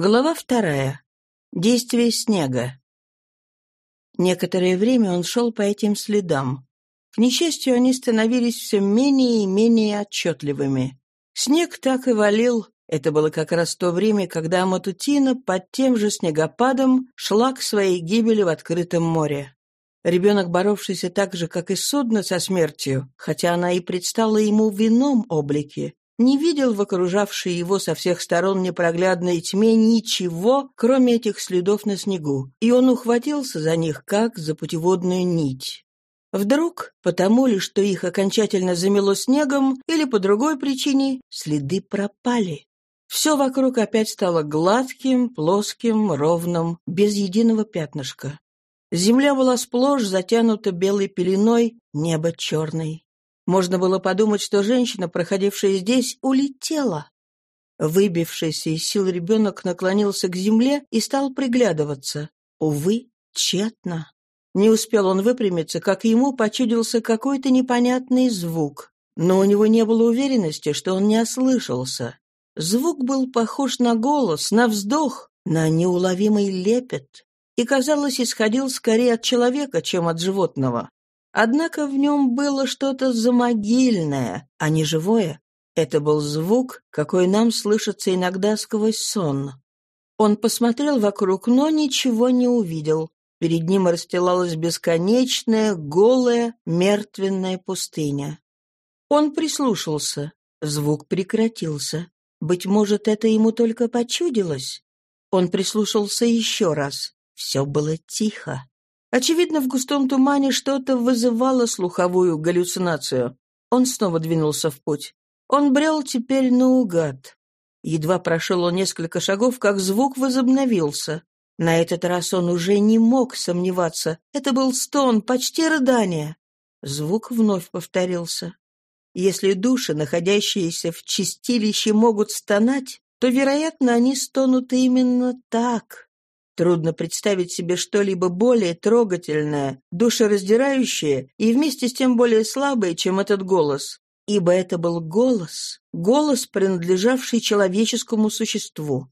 Глава вторая. Действие снега. Некоторое время он шел по этим следам. К несчастью, они становились все менее и менее отчетливыми. Снег так и валил. Это было как раз то время, когда Матутина под тем же снегопадом шла к своей гибели в открытом море. Ребенок, боровшийся так же, как и судно со смертью, хотя она и предстала ему в ином облике, не видел в окружавшей его со всех сторон непроглядной тьме ничего, кроме этих следов на снегу, и он ухватился за них, как за путеводную нить. Вдруг, потому ли, что их окончательно замело снегом, или по другой причине, следы пропали. Все вокруг опять стало гладким, плоским, ровным, без единого пятнышка. Земля была сплошь затянута белой пеленой, небо черной. Можно было подумать, что женщина, проходившая здесь, улетела. Выбившийся из сил ребенок наклонился к земле и стал приглядываться. Увы, тщетно. Не успел он выпрямиться, как ему почудился какой-то непонятный звук. Но у него не было уверенности, что он не ослышался. Звук был похож на голос, на вздох, на неуловимый лепет и, казалось, исходил скорее от человека, чем от животного. Однако в нем было что-то замогильное, а не живое. Это был звук, какой нам слышится иногда сквозь сон. Он посмотрел вокруг, но ничего не увидел. Перед ним расстилалась бесконечная, голая, мертвенная пустыня. Он прислушался. Звук прекратился. Быть может, это ему только почудилось. Он прислушался еще раз. Все было тихо. Очевидно, в густом тумане что-то вызывало слуховую галлюцинацию. Он снова двинулся в путь. Он брел теперь наугад. Едва прошел он несколько шагов, как звук возобновился. На этот раз он уже не мог сомневаться. Это был стон, почти рыдание. Звук вновь повторился. Если души, находящиеся в чистилище, могут стонать, то, вероятно, они стонут именно так. Трудно представить себе что-либо более трогательное, душераздирающее и вместе с тем более слабое, чем этот голос. Ибо это был голос, голос, принадлежавший человеческому существу.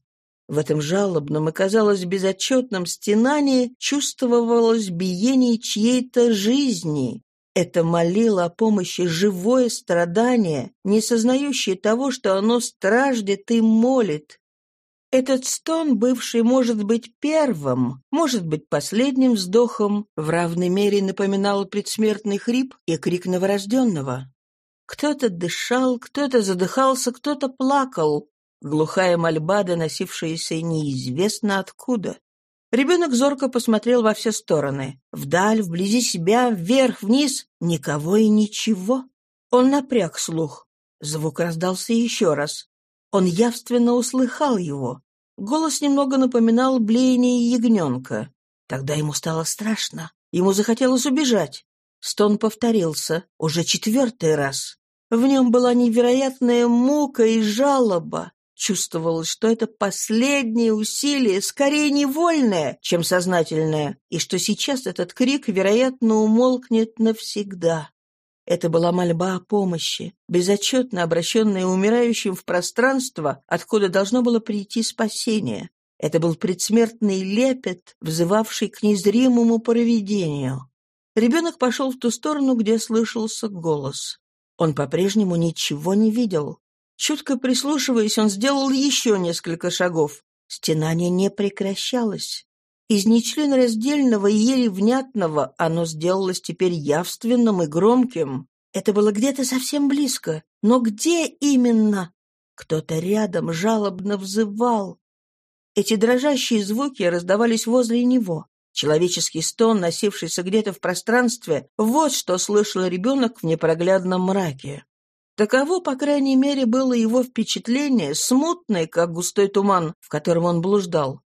В этом жалобном и, казалось, безотчетном стенании чувствовалось биение чьей-то жизни. Это молило о помощи живое страдание, не сознающее того, что оно страждет и молит, этот стон, бывший, может быть, первым, может быть, последним вздохом, в равной мере напоминал предсмертный хрип и крик новорожденного. Кто-то дышал, кто-то задыхался, кто-то плакал. Глухая мольба, доносившаяся неизвестно откуда. Ребенок зорко посмотрел во все стороны. Вдаль, вблизи себя, вверх, вниз. Никого и ничего. Он напряг слух. Звук раздался еще раз. Он явственно услыхал его. Голос немного напоминал блеяние ягненка. Тогда ему стало страшно. Ему захотелось убежать. Стон повторился, уже четвертый раз. В нем была невероятная мука и жалоба. Чувствовалось, что это последнее усилие, скорее невольное, чем сознательное, и что сейчас этот крик, вероятно, умолкнет навсегда. Это была мольба о помощи, безотчетно обращенная умирающим в пространство, откуда должно было прийти спасение. Это был предсмертный лепет, взывавший к незримому провидению. Ребенок пошел в ту сторону, где слышался голос. Он по-прежнему ничего не видел. Чутко прислушиваясь, он сделал еще несколько шагов. Стенание не прекращалось. Из нечленораздельного и еле внятного оно сделалось теперь явственным и громким. Это было где-то совсем близко. Но где именно? Кто-то рядом жалобно взывал. Эти дрожащие звуки раздавались возле него. Человеческий стон, носившийся где-то в пространстве, вот что слышал ребенок в непроглядном мраке. Таково, по крайней мере, было его впечатление, смутное, как густой туман, в котором он блуждал.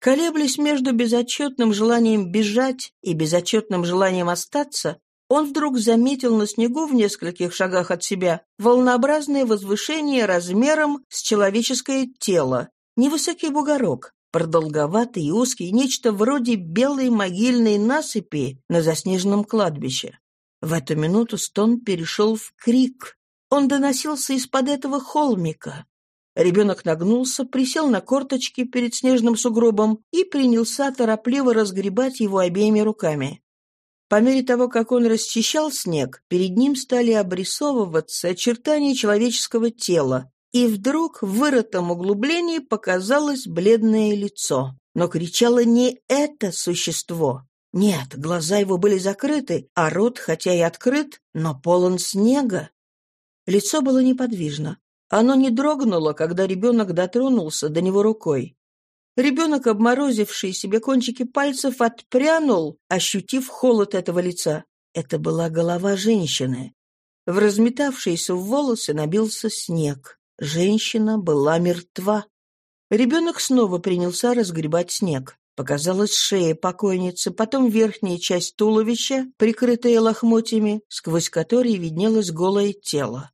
Колеблясь между безотчетным желанием бежать и безотчетным желанием остаться, он вдруг заметил на снегу в нескольких шагах от себя волнообразное возвышение размером с человеческое тело, невысокий бугорок, продолговатый и узкий, нечто вроде белой могильной насыпи на заснеженном кладбище. В эту минуту стон перешел в крик. Он доносился из-под этого холмика. Ребенок нагнулся, присел на корточки перед снежным сугробом и принялся торопливо разгребать его обеими руками. По мере того, как он расчищал снег, перед ним стали обрисовываться очертания человеческого тела, и вдруг в вырытом углублении показалось бледное лицо. Но кричало не это существо. Нет, глаза его были закрыты, а рот, хотя и открыт, но полон снега. Лицо было неподвижно. Оно не дрогнуло, когда ребенок дотронулся до него рукой. Ребенок, обморозивший себе кончики пальцев, отпрянул, ощутив холод этого лица. Это была голова женщины. В разметавшиеся волосы набился снег. Женщина была мертва. Ребенок снова принялся разгребать снег. Показалась шея покойницы, потом верхняя часть туловища, прикрытая лохмотьями, сквозь которые виднелось голое тело.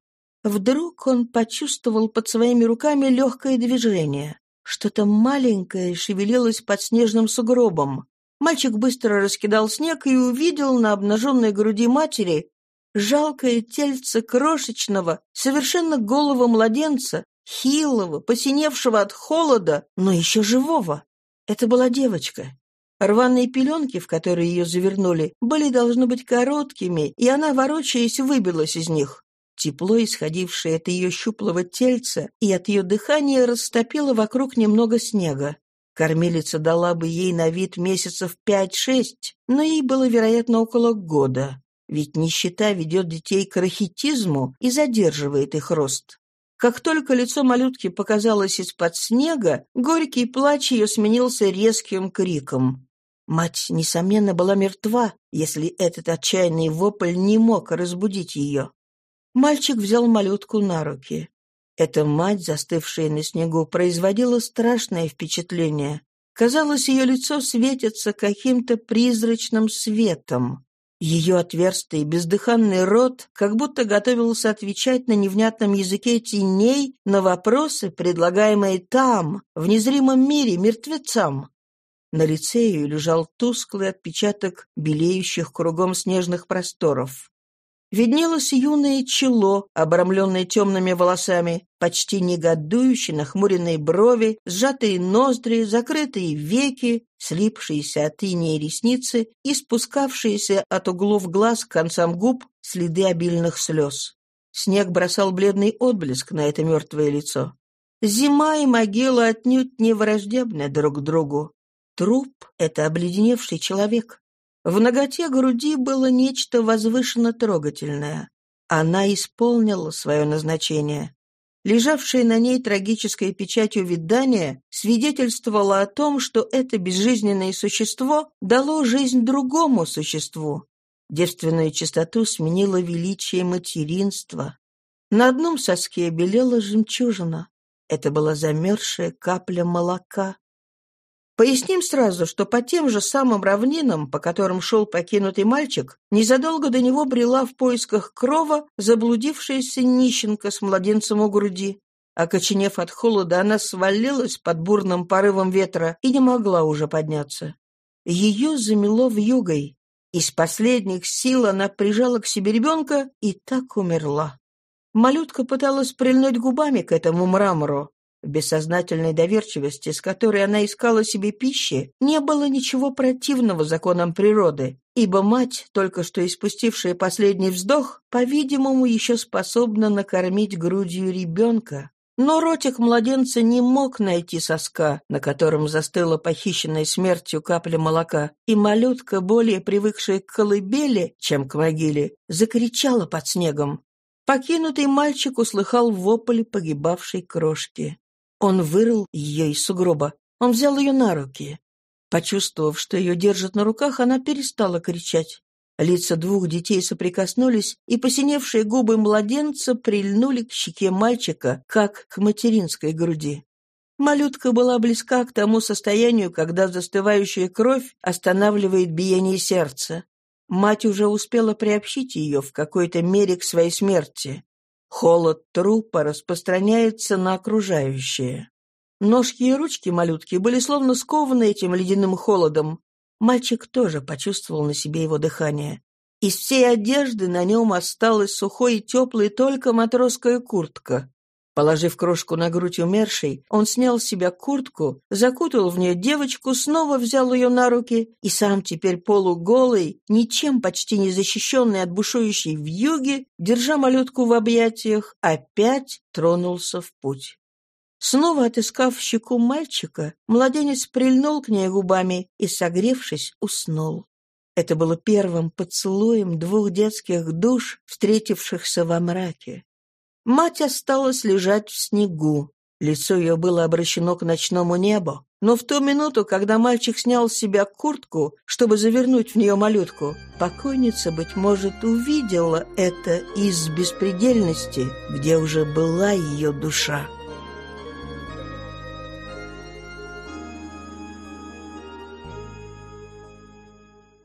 Вдруг он почувствовал под своими руками легкое движение. Что-то маленькое шевелилось под снежным сугробом. Мальчик быстро раскидал снег и увидел на обнаженной груди матери жалкое тельце крошечного, совершенно голого младенца, хилого, посиневшего от холода, но еще живого. Это была девочка. Рваные пеленки, в которые ее завернули, были, должно быть, короткими, и она, ворочаясь, выбилась из них. Тепло, исходившее от ее щуплого тельца и от ее дыхания, растопило вокруг немного снега. Кормилица дала бы ей на вид месяцев пять-шесть, но ей было, вероятно, около года. Ведь нищета ведет детей к рахитизму и задерживает их рост. Как только лицо малютки показалось из-под снега, горький плач ее сменился резким криком. Мать, несомненно, была мертва, если этот отчаянный вопль не мог разбудить ее. Мальчик взял малютку на руки. Эта мать, застывшая на снегу, производила страшное впечатление. Казалось, ее лицо светится каким-то призрачным светом. Ее отверстый бездыханный рот как будто готовился отвечать на невнятном языке теней на вопросы, предлагаемые там, в незримом мире, мертвецам. На лице ее лежал тусклый отпечаток белеющих кругом снежных просторов. Виднелось юное чело, обрамленное темными волосами, почти негодующие нахмуренные брови, сжатые ноздри, закрытые веки, слипшиеся от инея ресницы и спускавшиеся от углов глаз к концам губ следы обильных слез. Снег бросал бледный отблеск на это мертвое лицо. Зима и могила отнюдь не враждебны друг другу. Труп — это обледеневший человек. В ноготе груди было нечто возвышенно трогательное. Она исполнила свое назначение. Лежавшая на ней трагическая печать увядания свидетельствовала о том, что это безжизненное существо дало жизнь другому существу. Девственную чистоту сменило величие материнства. На одном соске белела жемчужина. Это была замерзшая капля молока. Поясним сразу, что по тем же самым равнинам, по которым шел покинутый мальчик, незадолго до него брела в поисках крова заблудившаяся нищенка с младенцем у груди. Окоченев от холода, она свалилась под бурным порывом ветра и не могла уже подняться. Ее замело в югой. Из последних сил она прижала к себе ребенка и так умерла. Малютка пыталась прильнуть губами к этому мрамору, бессознательной доверчивости, с которой она искала себе пищи, не было ничего противного законам природы, ибо мать, только что испустившая последний вздох, по-видимому, еще способна накормить грудью ребенка. Но ротик младенца не мог найти соска, на котором застыла похищенная смертью капля молока, и малютка, более привыкшая к колыбели, чем к могиле, закричала под снегом. Покинутый мальчик услыхал вопль погибавшей крошки. Он вырыл ее из сугроба. Он взял ее на руки. Почувствовав, что ее держат на руках, она перестала кричать. Лица двух детей соприкоснулись, и посиневшие губы младенца прильнули к щеке мальчика, как к материнской груди. Малютка была близка к тому состоянию, когда застывающая кровь останавливает биение сердца. Мать уже успела приобщить ее в какой-то мере к своей смерти. Холод трупа распространяется на окружающее. Ножки и ручки малютки были словно скованы этим ледяным холодом. Мальчик тоже почувствовал на себе его дыхание. Из всей одежды на нем осталась сухой и теплой только матросская куртка. Положив крошку на грудь умершей, он снял с себя куртку, закутал в нее девочку, снова взял ее на руки и сам теперь полуголый, ничем почти не защищенный от бушующей вьюги, держа малютку в объятиях, опять тронулся в путь. Снова отыскав щеку мальчика, младенец прильнул к ней губами и, согревшись, уснул. Это было первым поцелуем двух детских душ, встретившихся во мраке. Мать осталась лежать в снегу. Лицо ее было обращено к ночному небу. Но в ту минуту, когда мальчик снял с себя куртку, чтобы завернуть в нее малютку, покойница, быть может, увидела это из беспредельности, где уже была ее душа.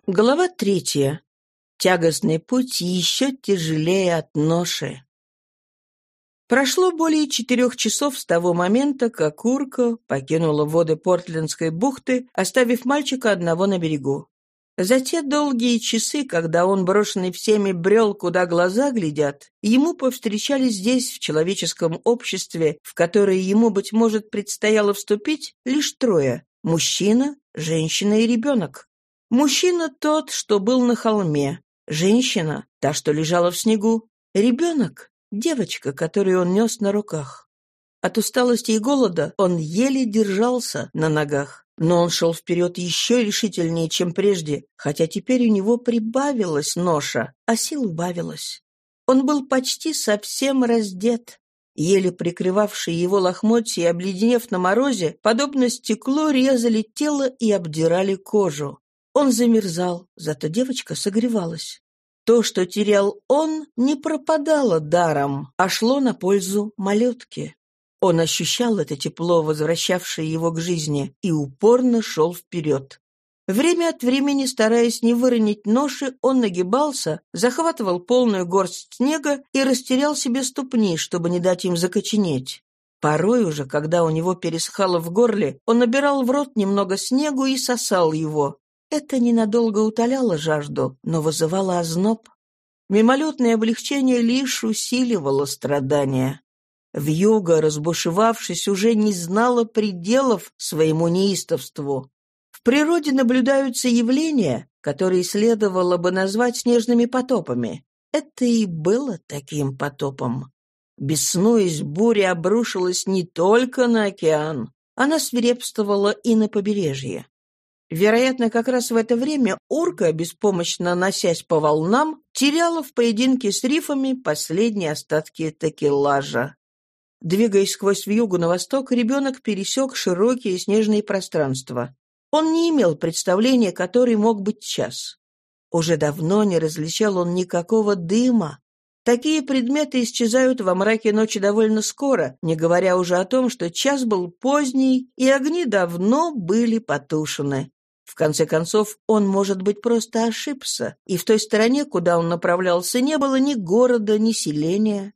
Глава третья. Тягостный путь еще тяжелее от ноши. Прошло более четырех часов с того момента, как Урка покинула воды Портлендской бухты, оставив мальчика одного на берегу. За те долгие часы, когда он, брошенный всеми, брел, куда глаза глядят, ему повстречались здесь, в человеческом обществе, в которое ему, быть может, предстояло вступить, лишь трое – мужчина, женщина и ребенок. Мужчина тот, что был на холме, женщина – та, что лежала в снегу, ребенок Девочка, которую он нес на руках. От усталости и голода он еле держался на ногах, но он шел вперед еще решительнее, чем прежде, хотя теперь у него прибавилась ноша, а сил убавилась. Он был почти совсем раздет. Еле прикрывавшие его лохмотья, обледенев на морозе, подобно стеклу резали тело и обдирали кожу. Он замерзал, зато девочка согревалась. То, что терял он, не пропадало даром, а шло на пользу малютке. Он ощущал это тепло, возвращавшее его к жизни, и упорно шел вперед. Время от времени, стараясь не выронить ноши, он нагибался, захватывал полную горсть снега и растерял себе ступни, чтобы не дать им закоченеть. Порой уже, когда у него пересыхало в горле, он набирал в рот немного снегу и сосал его, это ненадолго утоляло жажду, но вызывало озноб. Мимолетное облегчение лишь усиливало страдания. Вьюга, разбушевавшись, уже не знала пределов своему неистовству. В природе наблюдаются явления, которые следовало бы назвать снежными потопами. Это и было таким потопом. Беснуясь, буря обрушилась не только на океан, она свирепствовала и на побережье. Вероятно, как раз в это время урка, беспомощно носясь по волнам, теряла в поединке с рифами последние остатки такелажа. Двигаясь сквозь вьюгу на восток, ребенок пересек широкие снежные пространства. Он не имел представления, который мог быть час. Уже давно не различал он никакого дыма. Такие предметы исчезают во мраке ночи довольно скоро, не говоря уже о том, что час был поздний, и огни давно были потушены. В конце концов, он, может быть, просто ошибся, и в той стороне, куда он направлялся, не было ни города, ни селения.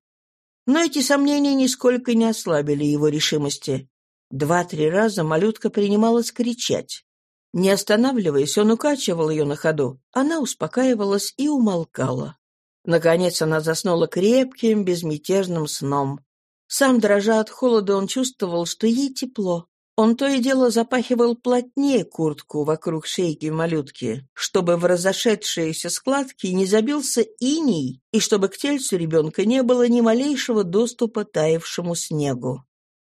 Но эти сомнения нисколько не ослабили его решимости. Два-три раза малютка принималась кричать. Не останавливаясь, он укачивал ее на ходу. Она успокаивалась и умолкала. Наконец она заснула крепким, безмятежным сном. Сам, дрожа от холода, он чувствовал, что ей тепло. Он то и дело запахивал плотнее куртку вокруг шейки малютки, чтобы в разошедшиеся складки не забился иней и чтобы к тельцу ребенка не было ни малейшего доступа таявшему снегу.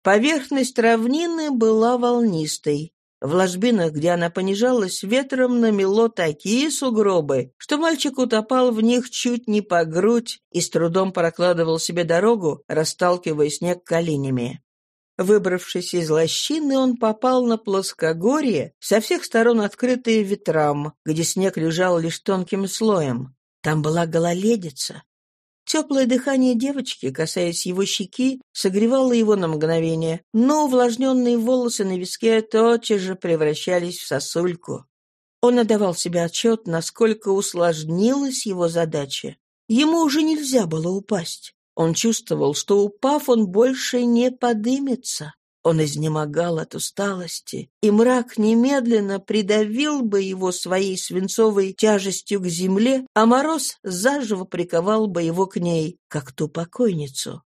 Поверхность равнины была волнистой. В ложбинах, где она понижалась, ветром намело такие сугробы, что мальчик утопал в них чуть не по грудь и с трудом прокладывал себе дорогу, расталкивая снег коленями. Выбравшись из лощины, он попал на плоскогорье, со всех сторон открытые ветрам, где снег лежал лишь тонким слоем. Там была гололедица. Теплое дыхание девочки, касаясь его щеки, согревало его на мгновение, но увлажненные волосы на виске тотчас же превращались в сосульку. Он отдавал себе отчет, насколько усложнилась его задача. Ему уже нельзя было упасть. Он чувствовал, что, упав, он больше не подымется. Он изнемогал от усталости, и мрак немедленно придавил бы его своей свинцовой тяжестью к земле, а мороз заживо приковал бы его к ней, как ту покойницу.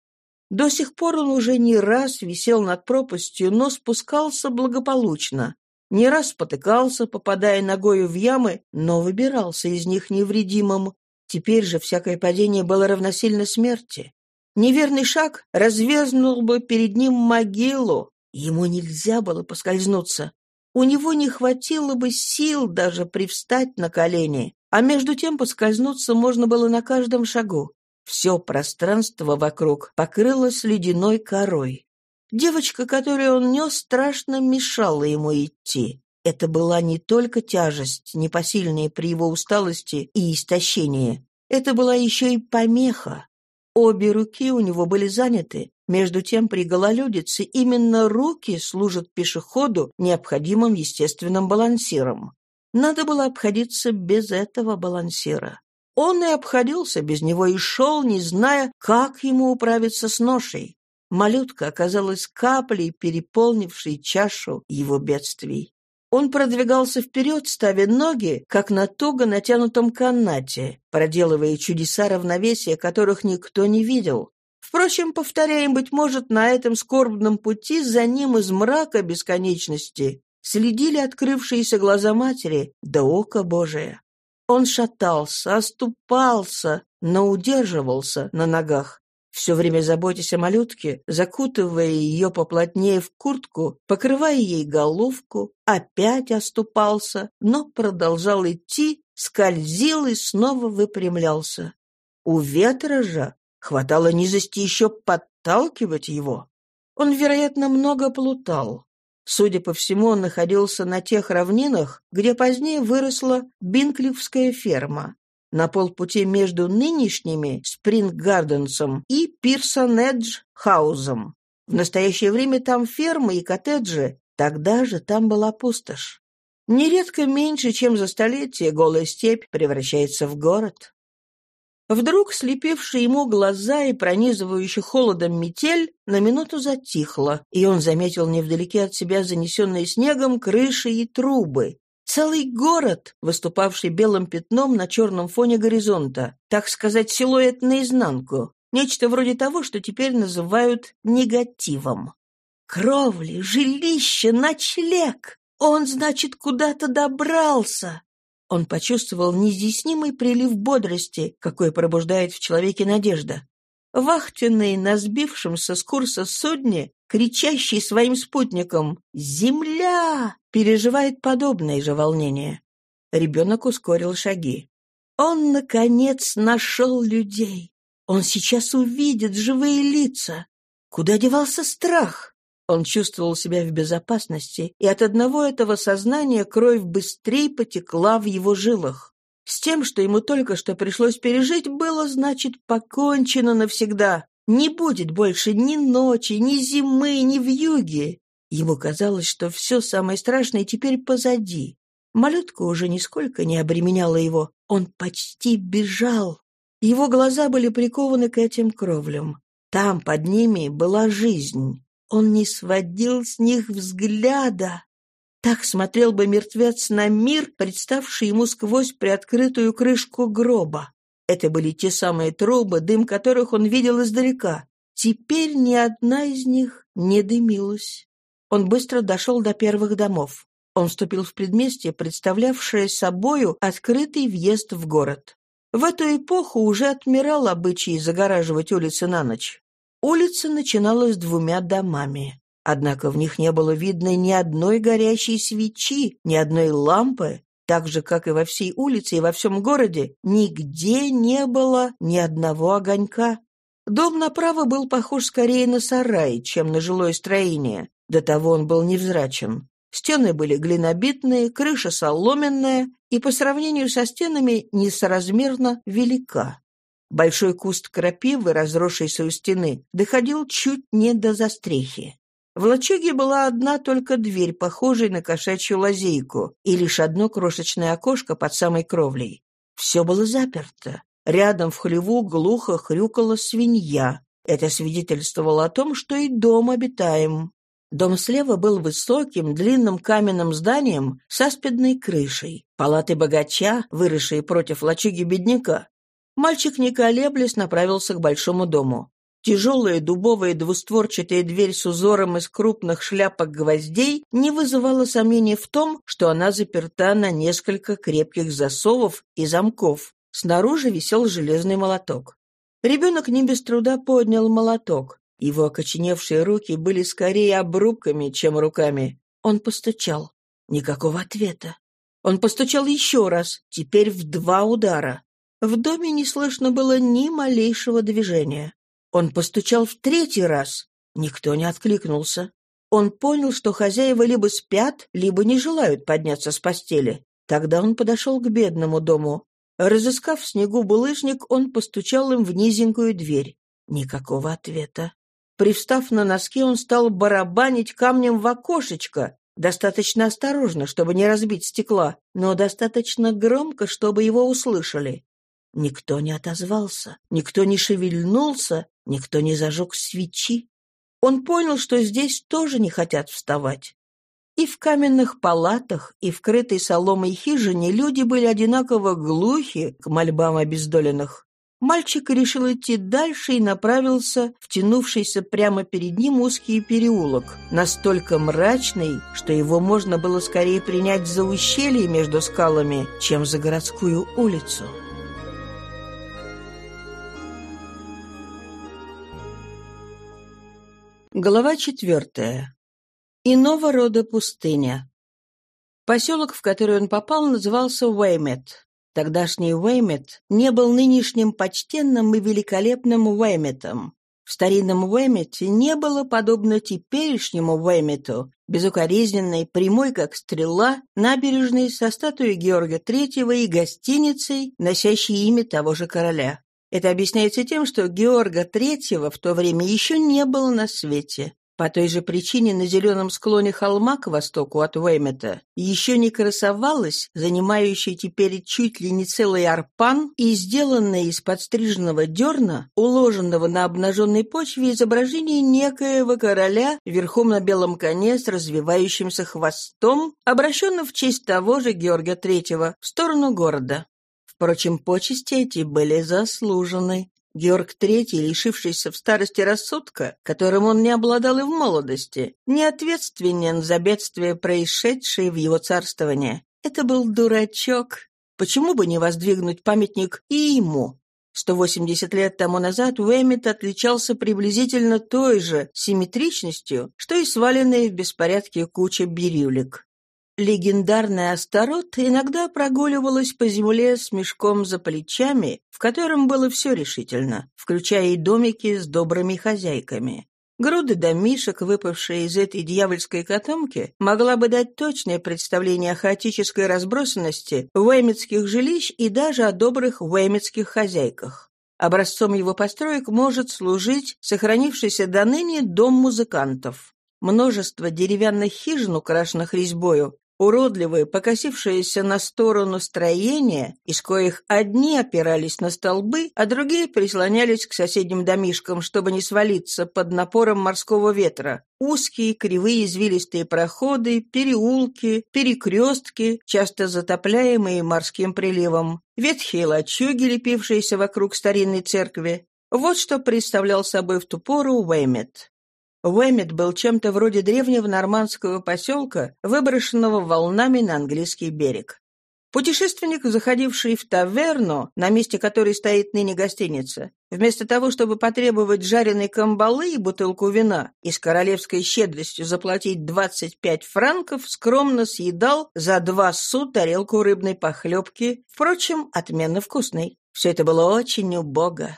До сих пор он уже не раз висел над пропастью, но спускался благополучно. Не раз спотыкался, попадая ногою в ямы, но выбирался из них невредимым. Теперь же всякое падение было равносильно смерти. Неверный шаг разверзнул бы перед ним могилу. Ему нельзя было поскользнуться. У него не хватило бы сил даже привстать на колени, а между тем поскользнуться можно было на каждом шагу. Все пространство вокруг покрылось ледяной корой. Девочка, которую он нес, страшно мешала ему идти. Это была не только тяжесть, непосильная при его усталости и истощении. Это была еще и помеха. Обе руки у него были заняты. Между тем, при гололедице именно руки служат пешеходу необходимым естественным балансиром. Надо было обходиться без этого балансира. Он и обходился без него и шел, не зная, как ему управиться с ношей. Малютка оказалась каплей, переполнившей чашу его бедствий. Он продвигался вперед, ставя ноги, как на туго натянутом канате, проделывая чудеса равновесия, которых никто не видел. Впрочем, повторяем, быть может, на этом скорбном пути за ним из мрака бесконечности следили открывшиеся глаза матери да око Божие. Он шатался, оступался, но удерживался на ногах. Все время заботясь о малютке, закутывая ее поплотнее в куртку, покрывая ей головку, опять оступался, но продолжал идти, скользил и снова выпрямлялся. У ветра же хватало низости еще подталкивать его. Он, вероятно, много плутал. Судя по всему, он находился на тех равнинах, где позднее выросла Бинклифская ферма на полпути между нынешними Спринггарденсом и Пирсон-Эдж-хаузом. В настоящее время там фермы и коттеджи, тогда же там была пустошь. Нередко меньше, чем за столетие, голая степь превращается в город. Вдруг слепивший ему глаза и пронизывающий холодом метель на минуту затихла, и он заметил невдалеке от себя занесенные снегом крыши и трубы, Целый город, выступавший белым пятном на черном фоне горизонта, так сказать, силуэт наизнанку. Нечто вроде того, что теперь называют негативом. Кровли, жилище, ночлег. Он, значит, куда-то добрался. Он почувствовал неизъяснимый прилив бодрости, какой пробуждает в человеке надежда. Вахтенный на сбившемся с курса судне, кричащий своим спутникам «Земля!» переживает подобное же волнение. Ребенок ускорил шаги. Он, наконец, нашел людей. Он сейчас увидит живые лица. Куда девался страх? Он чувствовал себя в безопасности, и от одного этого сознания кровь быстрее потекла в его жилах. С тем, что ему только что пришлось пережить, было, значит, покончено навсегда. Не будет больше ни ночи, ни зимы, ни вьюги. Ему казалось, что все самое страшное теперь позади. Малютка уже нисколько не обременяла его. Он почти бежал. Его глаза были прикованы к этим кровлям. Там, под ними, была жизнь. Он не сводил с них взгляда. Так смотрел бы мертвец на мир, представший ему сквозь приоткрытую крышку гроба. Это были те самые трубы, дым которых он видел издалека. Теперь ни одна из них не дымилась. Он быстро дошел до первых домов. Он вступил в предместье, представлявшее собою открытый въезд в город. В эту эпоху уже отмирал обычай загораживать улицы на ночь. Улица начиналась двумя домами. Однако в них не было видно ни одной горящей свечи, ни одной лампы, так же, как и во всей улице и во всем городе, нигде не было ни одного огонька. Дом направо был похож скорее на сарай, чем на жилое строение. До того он был невзрачен. Стены были глинобитные, крыша соломенная и по сравнению со стенами несоразмерно велика. Большой куст крапивы, разросшийся у стены, доходил чуть не до застрехи. В лачуге была одна только дверь, похожая на кошачью лазейку, и лишь одно крошечное окошко под самой кровлей. Все было заперто. Рядом в хлеву глухо хрюкала свинья. Это свидетельствовало о том, что и дом обитаем. Дом слева был высоким, длинным каменным зданием с аспидной крышей, палаты богача, выросшие против лачуги бедняка. Мальчик, не колеблясь, направился к большому дому. Тяжелая дубовая двустворчатая дверь с узором из крупных шляпок гвоздей не вызывала сомнений в том, что она заперта на несколько крепких засовов и замков. Снаружи висел железный молоток. Ребенок не без труда поднял молоток. Его окоченевшие руки были скорее обрубками, чем руками. Он постучал. Никакого ответа. Он постучал еще раз, теперь в два удара. В доме не слышно было ни малейшего движения. Он постучал в третий раз. Никто не откликнулся. Он понял, что хозяева либо спят, либо не желают подняться с постели. Тогда он подошел к бедному дому. Разыскав в снегу булыжник, он постучал им в низенькую дверь. Никакого ответа. Привстав на носки, он стал барабанить камнем в окошечко, достаточно осторожно, чтобы не разбить стекла, но достаточно громко, чтобы его услышали. Никто не отозвался, никто не шевельнулся, никто не зажег свечи. Он понял, что здесь тоже не хотят вставать. И в каменных палатах, и в крытой соломой хижине люди были одинаково глухи к мольбам обездоленных. Мальчик решил идти дальше и направился в тянувшийся прямо перед ним узкий переулок, настолько мрачный, что его можно было скорее принять за ущелье между скалами, чем за городскую улицу. Глава четвертая. Иного рода пустыня. Поселок, в который он попал, назывался Уэймет. Тогдашний Уэймет не был нынешним почтенным и великолепным Уэйметом. В старинном Уэймете не было, подобно теперешнему Уэймету, безукоризненной, прямой как стрела, набережной со статуей Георга Третьего и гостиницей, носящей имя того же короля. Это объясняется тем, что Георга Третьего в то время еще не было на свете. По той же причине на зеленом склоне холма к востоку от Уэймета еще не красовалась занимающая теперь чуть ли не целый арпан и сделанное из подстриженного дерна, уложенного на обнаженной почве изображение некоего короля верхом на белом коне с развивающимся хвостом, обращенным в честь того же Георга Третьего в сторону города. Впрочем, почести эти были заслужены. Георг III, лишившийся в старости рассудка, которым он не обладал и в молодости, не ответственен за бедствия, происшедшие в его царствование. Это был дурачок. Почему бы не воздвигнуть памятник и ему? 180 лет тому назад Уэмит отличался приблизительно той же симметричностью, что и сваленные в беспорядке куча бирюлек. Легендарная Астарот иногда прогуливалась по земле с мешком за плечами, в котором было все решительно, включая и домики с добрыми хозяйками. Груды домишек, выпавшие из этой дьявольской котомки, могла бы дать точное представление о хаотической разбросанности уэмитских жилищ и даже о добрых уэмитских хозяйках. Образцом его построек может служить сохранившийся до ныне дом музыкантов. Множество деревянных хижин, украшенных резьбою, уродливые, покосившиеся на сторону строения, из коих одни опирались на столбы, а другие прислонялись к соседним домишкам, чтобы не свалиться под напором морского ветра. Узкие, кривые, извилистые проходы, переулки, перекрестки, часто затопляемые морским приливом, ветхие лачуги, лепившиеся вокруг старинной церкви. Вот что представлял собой в ту пору Уэймет. Уэмит был чем-то вроде древнего нормандского поселка, выброшенного волнами на английский берег. Путешественник, заходивший в таверну, на месте которой стоит ныне гостиница, вместо того, чтобы потребовать жареной камбалы и бутылку вина и с королевской щедростью заплатить 25 франков, скромно съедал за два су тарелку рыбной похлебки, впрочем, отменно вкусной. Все это было очень убого.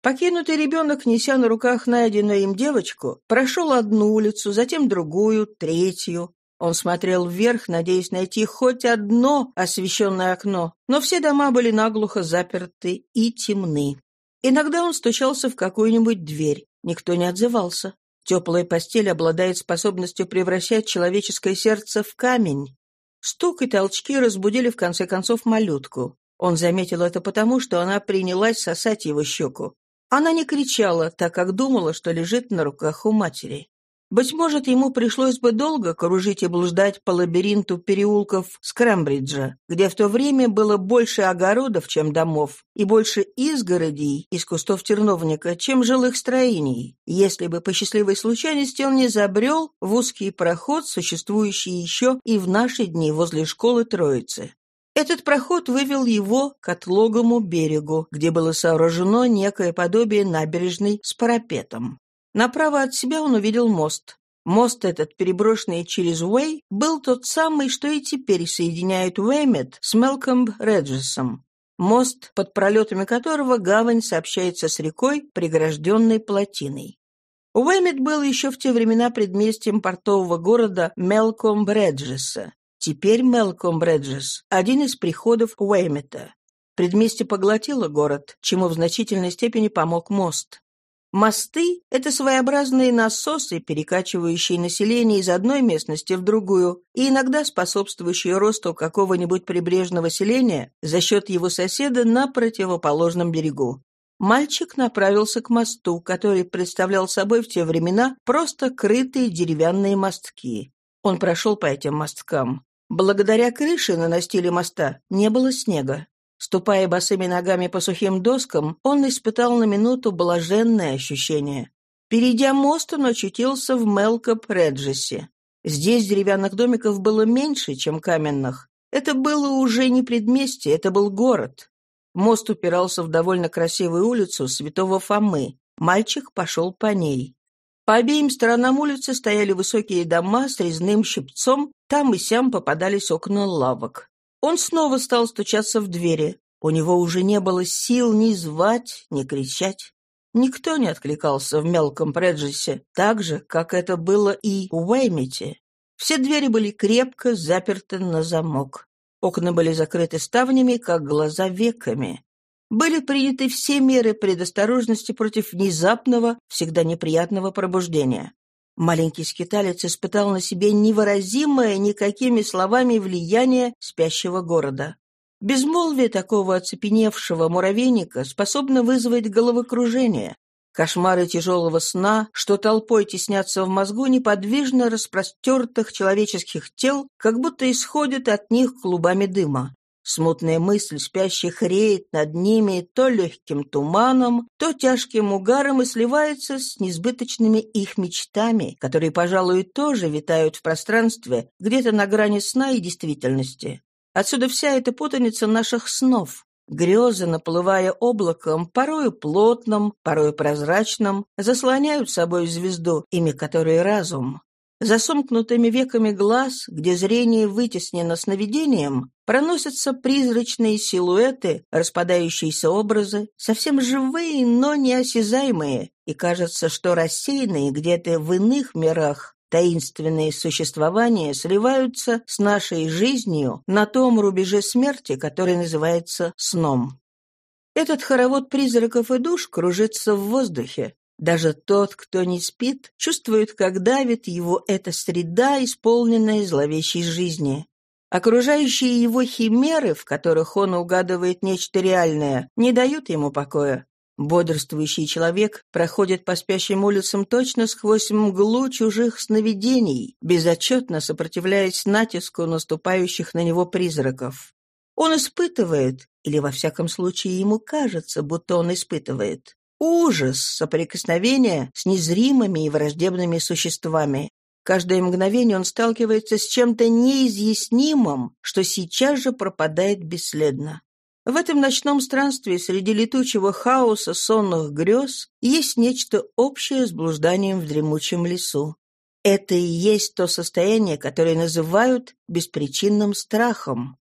Покинутый ребенок, неся на руках найденную им девочку, прошел одну улицу, затем другую, третью. Он смотрел вверх, надеясь найти хоть одно освещенное окно, но все дома были наглухо заперты и темны. Иногда он стучался в какую-нибудь дверь. Никто не отзывался. Теплая постель обладает способностью превращать человеческое сердце в камень. Стук и толчки разбудили в конце концов малютку. Он заметил это потому, что она принялась сосать его щеку. Она не кричала, так как думала, что лежит на руках у матери. Быть может, ему пришлось бы долго кружить и блуждать по лабиринту переулков Скрамбриджа, где в то время было больше огородов, чем домов, и больше изгородей из кустов терновника, чем жилых строений, если бы по счастливой случайности он не забрел в узкий проход, существующий еще и в наши дни возле школы Троицы. Этот проход вывел его к отлогому берегу, где было сооружено некое подобие набережной с парапетом. Направо от себя он увидел мост. Мост этот, переброшенный через Уэй, был тот самый, что и теперь соединяет Уэймет с Мелкомб Реджесом. Мост, под пролетами которого гавань сообщается с рекой, прегражденной плотиной. Уэймет был еще в те времена предместьем портового города Мелком-Бреджеса. Теперь Мелком-Бреджес – один из приходов Уэймета. Предместье поглотило город, чему в значительной степени помог мост. Мосты — это своеобразные насосы, перекачивающие население из одной местности в другую и иногда способствующие росту какого-нибудь прибрежного селения за счет его соседа на противоположном берегу. Мальчик направился к мосту, который представлял собой в те времена просто крытые деревянные мостки. Он прошел по этим мосткам. Благодаря крыше на настиле моста не было снега. Ступая босыми ногами по сухим доскам, он испытал на минуту блаженное ощущение. Перейдя мост, он очутился в Мелкоп-Реджесе. Здесь деревянных домиков было меньше, чем каменных. Это было уже не предместье, это был город. Мост упирался в довольно красивую улицу Святого Фомы. Мальчик пошел по ней. По обеим сторонам улицы стояли высокие дома с резным щипцом, там и сям попадались окна лавок. Он снова стал стучаться в двери. У него уже не было сил ни звать, ни кричать. Никто не откликался в мелком Преджесе, так же, как это было и в Уэймите. Все двери были крепко заперты на замок. Окна были закрыты ставнями, как глаза веками. Были приняты все меры предосторожности против внезапного, всегда неприятного пробуждения. Маленький скиталец испытал на себе невыразимое никакими словами влияние спящего города. Безмолвие такого оцепеневшего муравейника способно вызвать головокружение. Кошмары тяжелого сна, что толпой теснятся в мозгу неподвижно распростертых человеческих тел, как будто исходят от них клубами дыма. Смутная мысль спящих реет над ними то легким туманом, то тяжким угаром и сливается с несбыточными их мечтами, которые, пожалуй, тоже витают в пространстве, где-то на грани сна и действительности. Отсюда вся эта путаница наших снов. Грезы, наплывая облаком, порою плотным, порою прозрачным, заслоняют собой звезду, имя которой разум. За сомкнутыми веками глаз, где зрение вытеснено сновидением, проносятся призрачные силуэты, распадающиеся образы, совсем живые, но неосязаемые, и кажется, что рассеянные где-то в иных мирах таинственные существования сливаются с нашей жизнью на том рубеже смерти, который называется сном. Этот хоровод призраков и душ кружится в воздухе, даже тот, кто не спит, чувствует, как давит его эта среда, исполненная зловещей жизни. Окружающие его химеры, в которых он угадывает нечто реальное, не дают ему покоя. Бодрствующий человек проходит по спящим улицам точно сквозь мглу чужих сновидений, безотчетно сопротивляясь натиску наступающих на него призраков. Он испытывает, или во всяком случае ему кажется, будто он испытывает, Ужас соприкосновения с незримыми и враждебными существами. Каждое мгновение он сталкивается с чем-то неизъяснимым, что сейчас же пропадает бесследно. В этом ночном странстве среди летучего хаоса сонных грез есть нечто общее с блужданием в дремучем лесу. Это и есть то состояние, которое называют беспричинным страхом.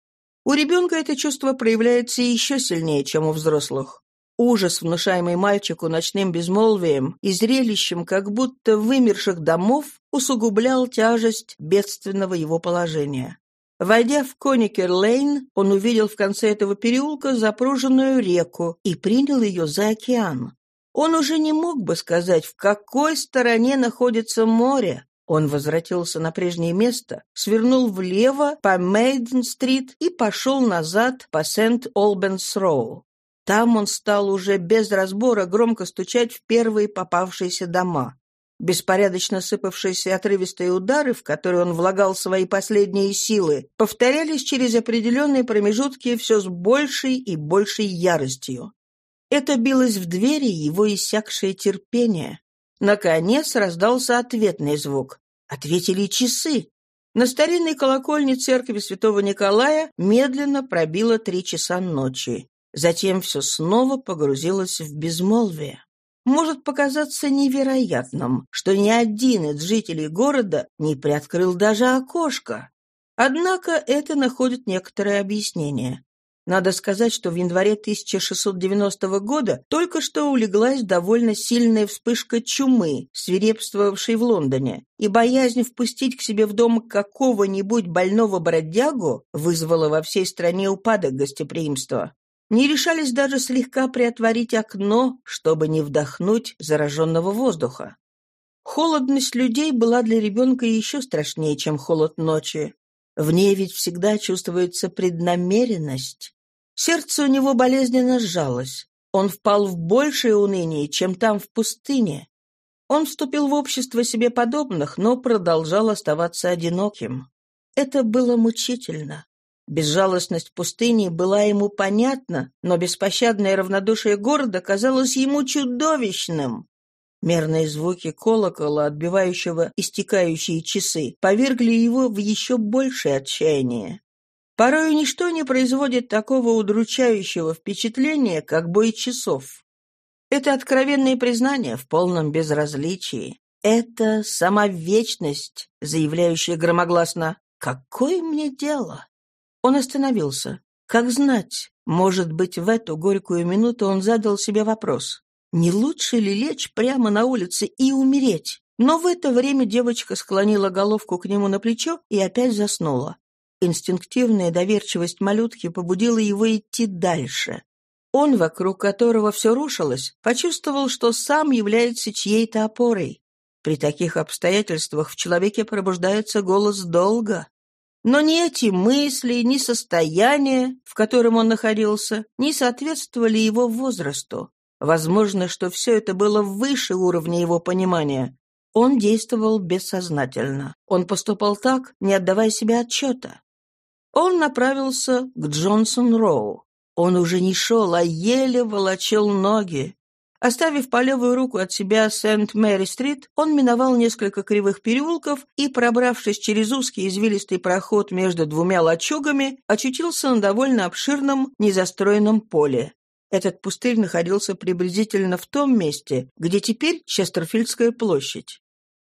У ребенка это чувство проявляется еще сильнее, чем у взрослых. Ужас, внушаемый мальчику ночным безмолвием и зрелищем как будто вымерших домов, усугублял тяжесть бедственного его положения. Войдя в Коникер-Лейн, он увидел в конце этого переулка запруженную реку и принял ее за океан. Он уже не мог бы сказать, в какой стороне находится море. Он возвратился на прежнее место, свернул влево по Мейден-стрит и пошел назад по Сент-Олбенс-Роу. Там он стал уже без разбора громко стучать в первые попавшиеся дома. Беспорядочно сыпавшиеся отрывистые удары, в которые он влагал свои последние силы, повторялись через определенные промежутки все с большей и большей яростью. Это билось в двери его иссякшее терпение. Наконец раздался ответный звук. Ответили часы. На старинной колокольне церкви святого Николая медленно пробило три часа ночи. Затем все снова погрузилось в безмолвие может показаться невероятным, что ни один из жителей города не приоткрыл даже окошко. Однако это находит некоторое объяснение. Надо сказать, что в январе 1690 года только что улеглась довольно сильная вспышка чумы, свирепствовавшей в Лондоне, и боязнь впустить к себе в дом какого-нибудь больного бродягу вызвала во всей стране упадок гостеприимства не решались даже слегка приотворить окно, чтобы не вдохнуть зараженного воздуха. Холодность людей была для ребенка еще страшнее, чем холод ночи. В ней ведь всегда чувствуется преднамеренность. Сердце у него болезненно сжалось. Он впал в большее уныние, чем там в пустыне. Он вступил в общество себе подобных, но продолжал оставаться одиноким. Это было мучительно. Безжалостность пустыни была ему понятна, но беспощадное равнодушие города казалось ему чудовищным. Мерные звуки колокола, отбивающего истекающие часы, повергли его в еще большее отчаяние. Порою ничто не производит такого удручающего впечатления, как бой часов. Это откровенное признание в полном безразличии. Это сама вечность, заявляющая громогласно «Какое мне дело?» Он остановился. Как знать, может быть, в эту горькую минуту он задал себе вопрос. Не лучше ли лечь прямо на улице и умереть? Но в это время девочка склонила головку к нему на плечо и опять заснула. Инстинктивная доверчивость малютки побудила его идти дальше. Он, вокруг которого все рушилось, почувствовал, что сам является чьей-то опорой. При таких обстоятельствах в человеке пробуждается голос долга. Но ни эти мысли, ни состояние, в котором он находился, не соответствовали его возрасту. Возможно, что все это было выше уровня его понимания. Он действовал бессознательно. Он поступал так, не отдавая себе отчета. Он направился к Джонсон-Роу. Он уже не шел, а еле волочил ноги. Оставив по левую руку от себя Сент-Мэри-стрит, он миновал несколько кривых переулков и, пробравшись через узкий извилистый проход между двумя лачугами, очутился на довольно обширном незастроенном поле. Этот пустырь находился приблизительно в том месте, где теперь Честерфильдская площадь.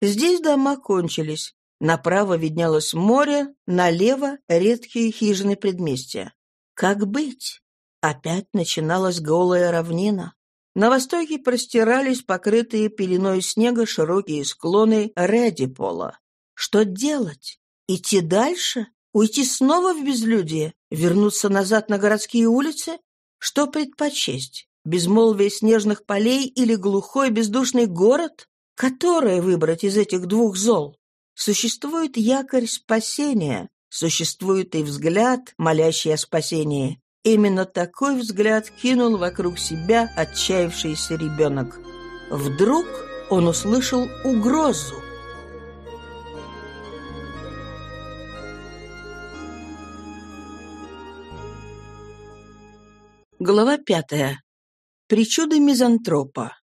Здесь дома кончились. Направо виднелось море, налево — редкие хижины предместья. Как быть? Опять начиналась голая равнина. На востоке простирались покрытые пеленой снега широкие склоны Редипола. Что делать? Идти дальше? Уйти снова в безлюдие? Вернуться назад на городские улицы? Что предпочесть? Безмолвие снежных полей или глухой бездушный город? Которое выбрать из этих двух зол? Существует якорь спасения, существует и взгляд, молящий о спасении. Именно такой взгляд кинул вокруг себя отчаявшийся ребенок. Вдруг он услышал угрозу. Глава пятая. Причуды мизантропа.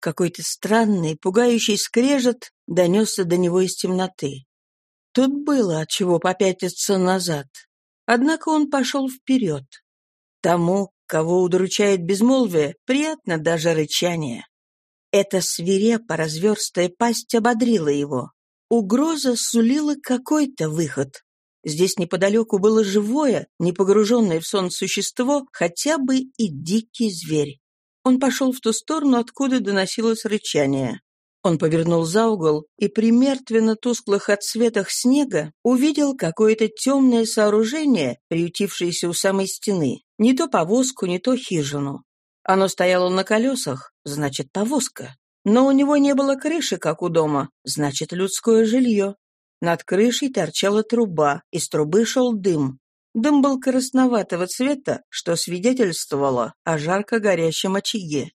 Какой-то странный, пугающий скрежет донесся до него из темноты. Тут было от чего попятиться назад. Однако он пошел вперед. Тому, кого удручает безмолвие, приятно даже рычание. Эта свирепо разверстая пасть ободрила его. Угроза сулила какой-то выход. Здесь неподалеку было живое, не погруженное в сон существо, хотя бы и дикий зверь. Он пошел в ту сторону, откуда доносилось рычание. Он повернул за угол и при мертвенно-тусклых отсветах снега увидел какое-то темное сооружение, приютившееся у самой стены. Не то повозку, не то хижину. Оно стояло на колесах, значит, повозка. Но у него не было крыши, как у дома, значит, людское жилье. Над крышей торчала труба, из трубы шел дым. Дым был красноватого цвета, что свидетельствовало о жарко горящем очаге.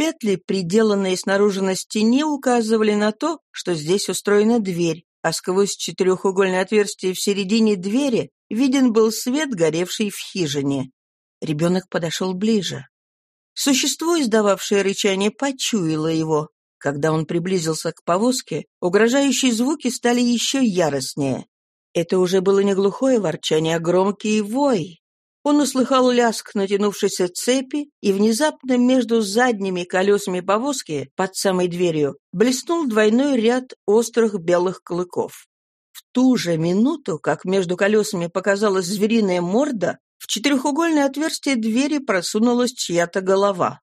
Петли, приделанные снаружи на стене, указывали на то, что здесь устроена дверь, а сквозь четырехугольное отверстие в середине двери виден был свет, горевший в хижине. Ребенок подошел ближе. Существо, издававшее рычание, почуяло его. Когда он приблизился к повозке, угрожающие звуки стали еще яростнее. Это уже было не глухое ворчание, а громкий вой. Он услыхал лязг натянувшейся цепи, и внезапно между задними колесами повозки, под самой дверью, блеснул двойной ряд острых белых клыков. В ту же минуту, как между колесами показалась звериная морда, в четырехугольное отверстие двери просунулась чья-то голова.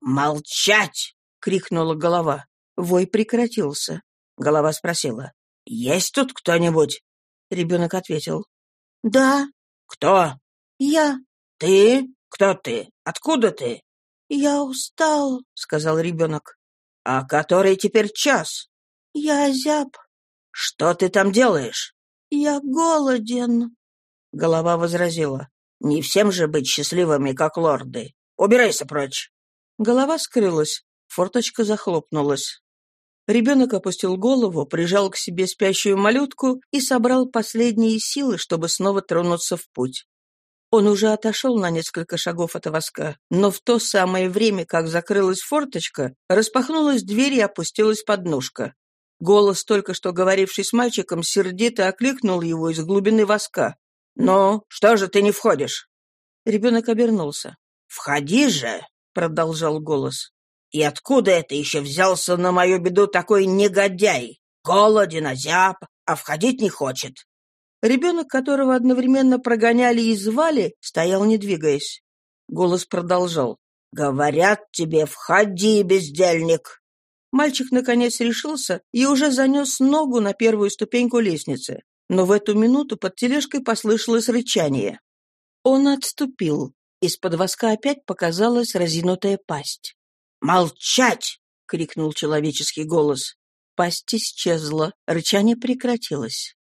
«Молчать!» — крикнула голова. Вой прекратился. Голова спросила. «Есть тут кто-нибудь?» Ребенок ответил. «Да». «Кто?» «Я». «Ты? Кто ты? Откуда ты?» «Я устал», — сказал ребенок. «А который теперь час?» «Я зяб». «Что ты там делаешь?» «Я голоден». Голова возразила. «Не всем же быть счастливыми, как лорды. Убирайся прочь». Голова скрылась. Форточка захлопнулась. Ребенок опустил голову, прижал к себе спящую малютку и собрал последние силы, чтобы снова тронуться в путь. Он уже отошел на несколько шагов от воска, но в то самое время, как закрылась форточка, распахнулась дверь и опустилась подножка. Голос, только что говоривший с мальчиком, сердито окликнул его из глубины воска. «Ну, что же ты не входишь?» Ребенок обернулся. «Входи же!» — продолжал голос. «И откуда это еще взялся на мою беду такой негодяй? Голоден, озяб, а входить не хочет. Ребенок, которого одновременно прогоняли и звали, стоял не двигаясь. Голос продолжал. «Говорят тебе, входи, бездельник!» Мальчик наконец решился и уже занес ногу на первую ступеньку лестницы. Но в эту минуту под тележкой послышалось рычание. Он отступил. Из-под воска опять показалась разинутая пасть. «Молчать!» — крикнул человеческий голос. Пасть исчезла, рычание прекратилось.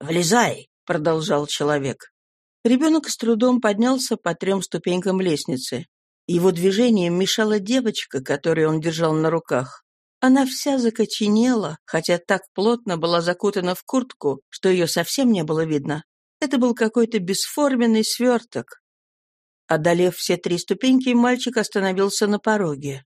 «Влезай!» — продолжал человек. Ребенок с трудом поднялся по трем ступенькам лестницы. Его движением мешала девочка, которую он держал на руках. Она вся закоченела, хотя так плотно была закутана в куртку, что ее совсем не было видно. Это был какой-то бесформенный сверток. Одолев все три ступеньки, мальчик остановился на пороге.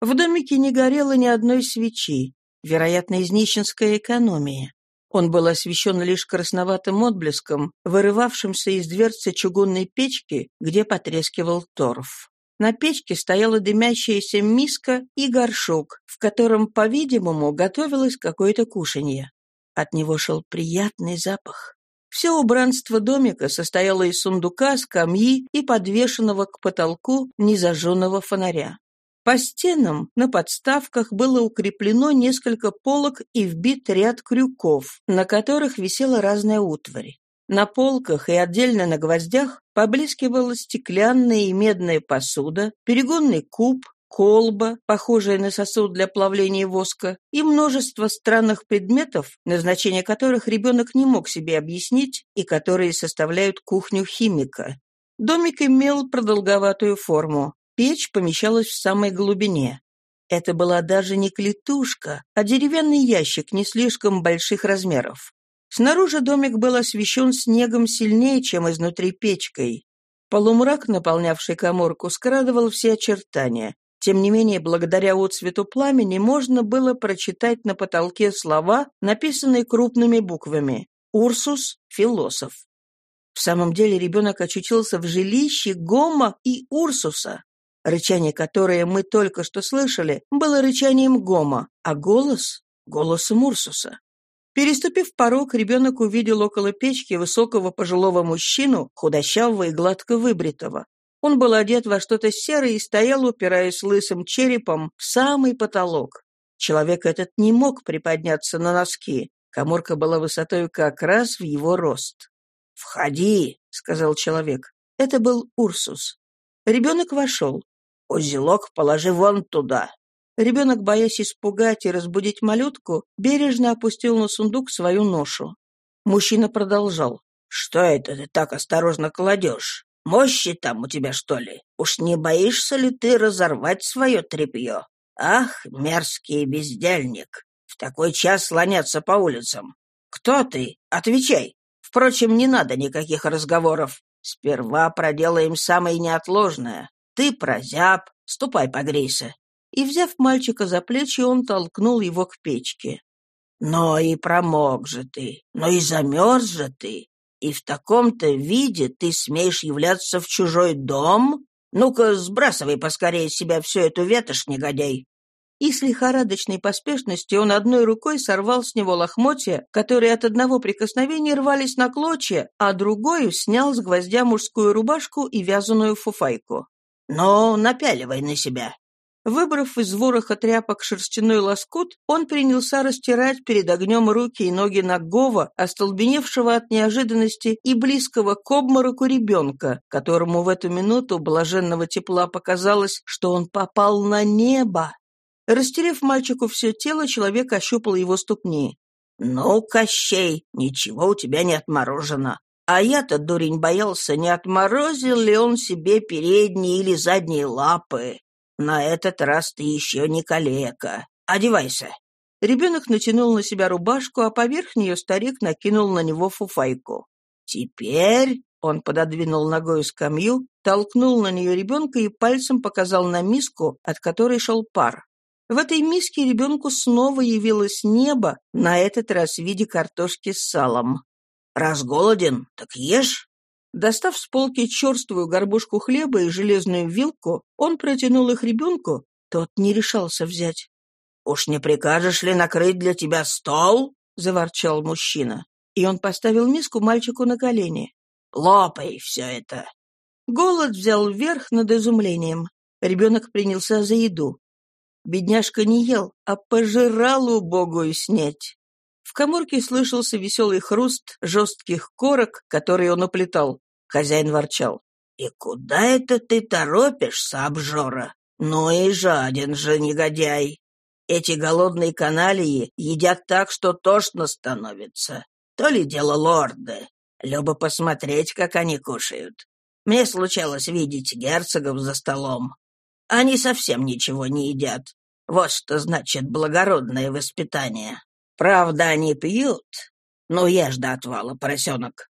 В домике не горело ни одной свечи, вероятно, из нищенской экономии. Он был освещен лишь красноватым отблеском, вырывавшимся из дверцы чугунной печки, где потрескивал торф. На печке стояла дымящаяся миска и горшок, в котором, по-видимому, готовилось какое-то кушанье. От него шел приятный запах. Все убранство домика состояло из сундука, скамьи и подвешенного к потолку незажженного фонаря. По стенам на подставках было укреплено несколько полок и вбит ряд крюков, на которых висела разная утварь. На полках и отдельно на гвоздях поблескивала стеклянная и медная посуда, перегонный куб, колба, похожая на сосуд для плавления воска, и множество странных предметов, назначение которых ребенок не мог себе объяснить и которые составляют кухню химика. Домик имел продолговатую форму. Печь помещалась в самой глубине. Это была даже не клетушка, а деревянный ящик не слишком больших размеров. Снаружи домик был освещен снегом сильнее, чем изнутри печкой. Полумрак, наполнявший коморку, скрадывал все очертания. Тем не менее, благодаря отцвету пламени можно было прочитать на потолке слова, написанные крупными буквами. «Урсус – философ». В самом деле ребенок очутился в жилище Гома и Урсуса. Рычание, которое мы только что слышали, было рычанием Гома, а голос — голосом Урсуса. Переступив порог, ребенок увидел около печки высокого пожилого мужчину, худощавого и гладко выбритого. Он был одет во что-то серое и стоял, упираясь лысым черепом в самый потолок. Человек этот не мог приподняться на носки. Коморка была высотой как раз в его рост. «Входи», — сказал человек. Это был Урсус. Ребенок вошел. «Узелок положи вон туда». Ребенок, боясь испугать и разбудить малютку, бережно опустил на сундук свою ношу. Мужчина продолжал. «Что это ты так осторожно кладешь? Мощи там у тебя, что ли? Уж не боишься ли ты разорвать свое тряпье? Ах, мерзкий бездельник! В такой час слоняться по улицам. Кто ты? Отвечай. Впрочем, не надо никаких разговоров. Сперва проделаем самое неотложное. Ты прозяб, ступай погрейся. И, взяв мальчика за плечи, он толкнул его к печке. Но и промок же ты, но и замерз же ты. И в таком-то виде ты смеешь являться в чужой дом? Ну-ка, сбрасывай поскорее с себя всю эту ветошь, негодяй и с лихорадочной поспешностью он одной рукой сорвал с него лохмотья, которые от одного прикосновения рвались на клочья, а другой снял с гвоздя мужскую рубашку и вязаную фуфайку. «Ну, напяливай на себя». Выбрав из вороха тряпок шерстяной лоскут, он принялся растирать перед огнем руки и ноги Нагова, остолбеневшего от неожиданности и близкого к обмороку ребенка, которому в эту минуту блаженного тепла показалось, что он попал на небо. Растерев мальчику все тело, человек ощупал его ступни. «Ну, Кощей, ничего у тебя не отморожено. А я-то, дурень, боялся, не отморозил ли он себе передние или задние лапы. На этот раз ты еще не калека. Одевайся». Ребенок натянул на себя рубашку, а поверх нее старик накинул на него фуфайку. «Теперь...» — он пододвинул ногой скамью, толкнул на нее ребенка и пальцем показал на миску, от которой шел пар. В этой миске ребенку снова явилось небо, на этот раз в виде картошки с салом. «Раз голоден, так ешь!» Достав с полки черствую горбушку хлеба и железную вилку, он протянул их ребенку, тот не решался взять. «Уж не прикажешь ли накрыть для тебя стол?» — заворчал мужчина. И он поставил миску мальчику на колени. «Лопай все это!» Голод взял вверх над изумлением. Ребенок принялся за еду. Бедняжка не ел, а пожирал убогую снеть. В коморке слышался веселый хруст жестких корок, которые он уплетал. Хозяин ворчал. «И куда это ты торопишься, обжора? Ну и жаден же, негодяй! Эти голодные каналии едят так, что тошно становится. То ли дело лорды. Любо посмотреть, как они кушают. Мне случалось видеть герцогов за столом. Они совсем ничего не едят. Вот что значит благородное воспитание. Правда, они пьют, но ешь до отвала, поросенок.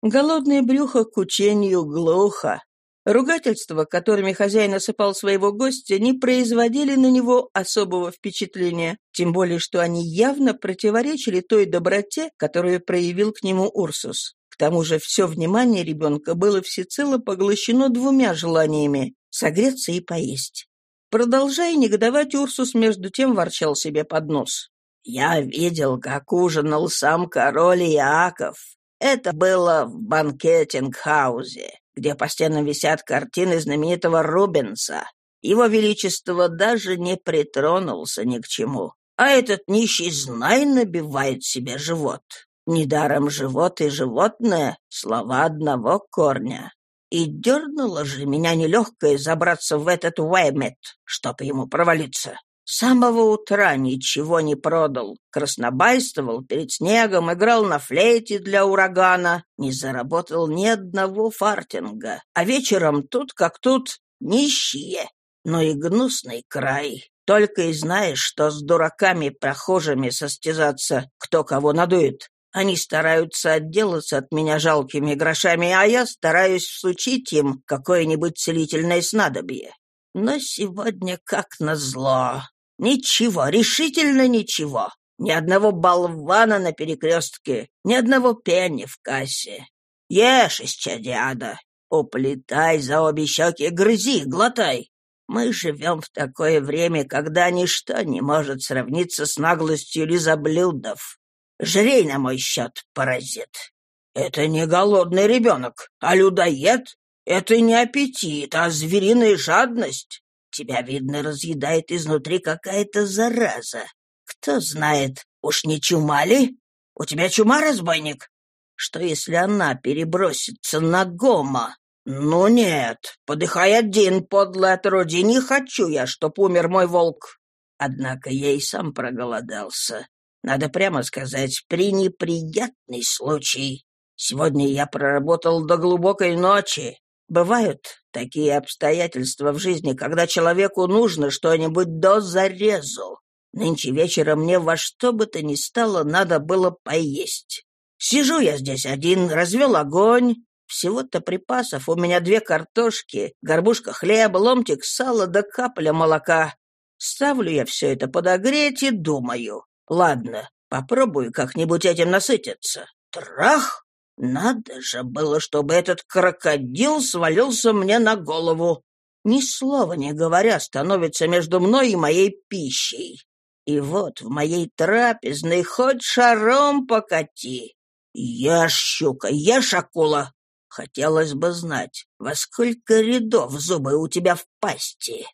Голодное брюхо к учению глухо. Ругательства, которыми хозяин осыпал своего гостя, не производили на него особого впечатления, тем более что они явно противоречили той доброте, которую проявил к нему Урсус. К тому же все внимание ребенка было всецело поглощено двумя желаниями — согреться и поесть. Продолжая негодовать, Урсус между тем ворчал себе под нос. «Я видел, как ужинал сам король Иаков. Это было в банкетинг-хаузе, где по стенам висят картины знаменитого Рубенса. Его Величество даже не притронулся ни к чему. А этот нищий знай набивает себе живот. Недаром живот и животное — слова одного корня. И дернуло же меня нелегкое забраться в этот Уэмет, чтоб ему провалиться. Самого утра ничего не продал. Краснобайствовал перед снегом, играл на флейте для урагана, не заработал ни одного фартинга. А вечером тут как тут нищие. Но и гнусный край. Только и знаешь, что с дураками-прохожими состязаться, кто кого надует. Они стараются отделаться от меня жалкими грошами, а я стараюсь всучить им какое-нибудь целительное снадобье. Но сегодня как назло. Ничего, решительно ничего. Ни одного болвана на перекрестке, ни одного пенни в кассе. Ешь, исчадиада, уплетай за обе щеки, грызи, глотай. Мы живем в такое время, когда ничто не может сравниться с наглостью лизоблюдов. Жрей на мой счет, паразит. Это не голодный ребенок, а людоед. Это не аппетит, а звериная жадность. Тебя, видно, разъедает изнутри какая-то зараза. Кто знает, уж не чума ли? У тебя чума, разбойник? Что, если она перебросится на Гома? Ну нет, подыхай один, подлый отродье, не хочу я, чтоб умер мой волк. Однако я и сам проголодался. Надо прямо сказать, пренеприятный случай. Сегодня я проработал до глубокой ночи. Бывают такие обстоятельства в жизни, когда человеку нужно что-нибудь до зарезу. Нынче вечером мне во что бы то ни стало надо было поесть. Сижу я здесь один, развел огонь. Всего-то припасов у меня две картошки, горбушка хлеба, ломтик сала да капля молока. Ставлю я все это подогреть и думаю. Ладно, попробую как-нибудь этим насытиться. Трах! Надо же было, чтобы этот крокодил свалился мне на голову. Ни слова не говоря, становится между мной и моей пищей. И вот в моей трапезной хоть шаром покати. Ешь, щука, ешь, акула. Хотелось бы знать, во сколько рядов зубы у тебя в пасти.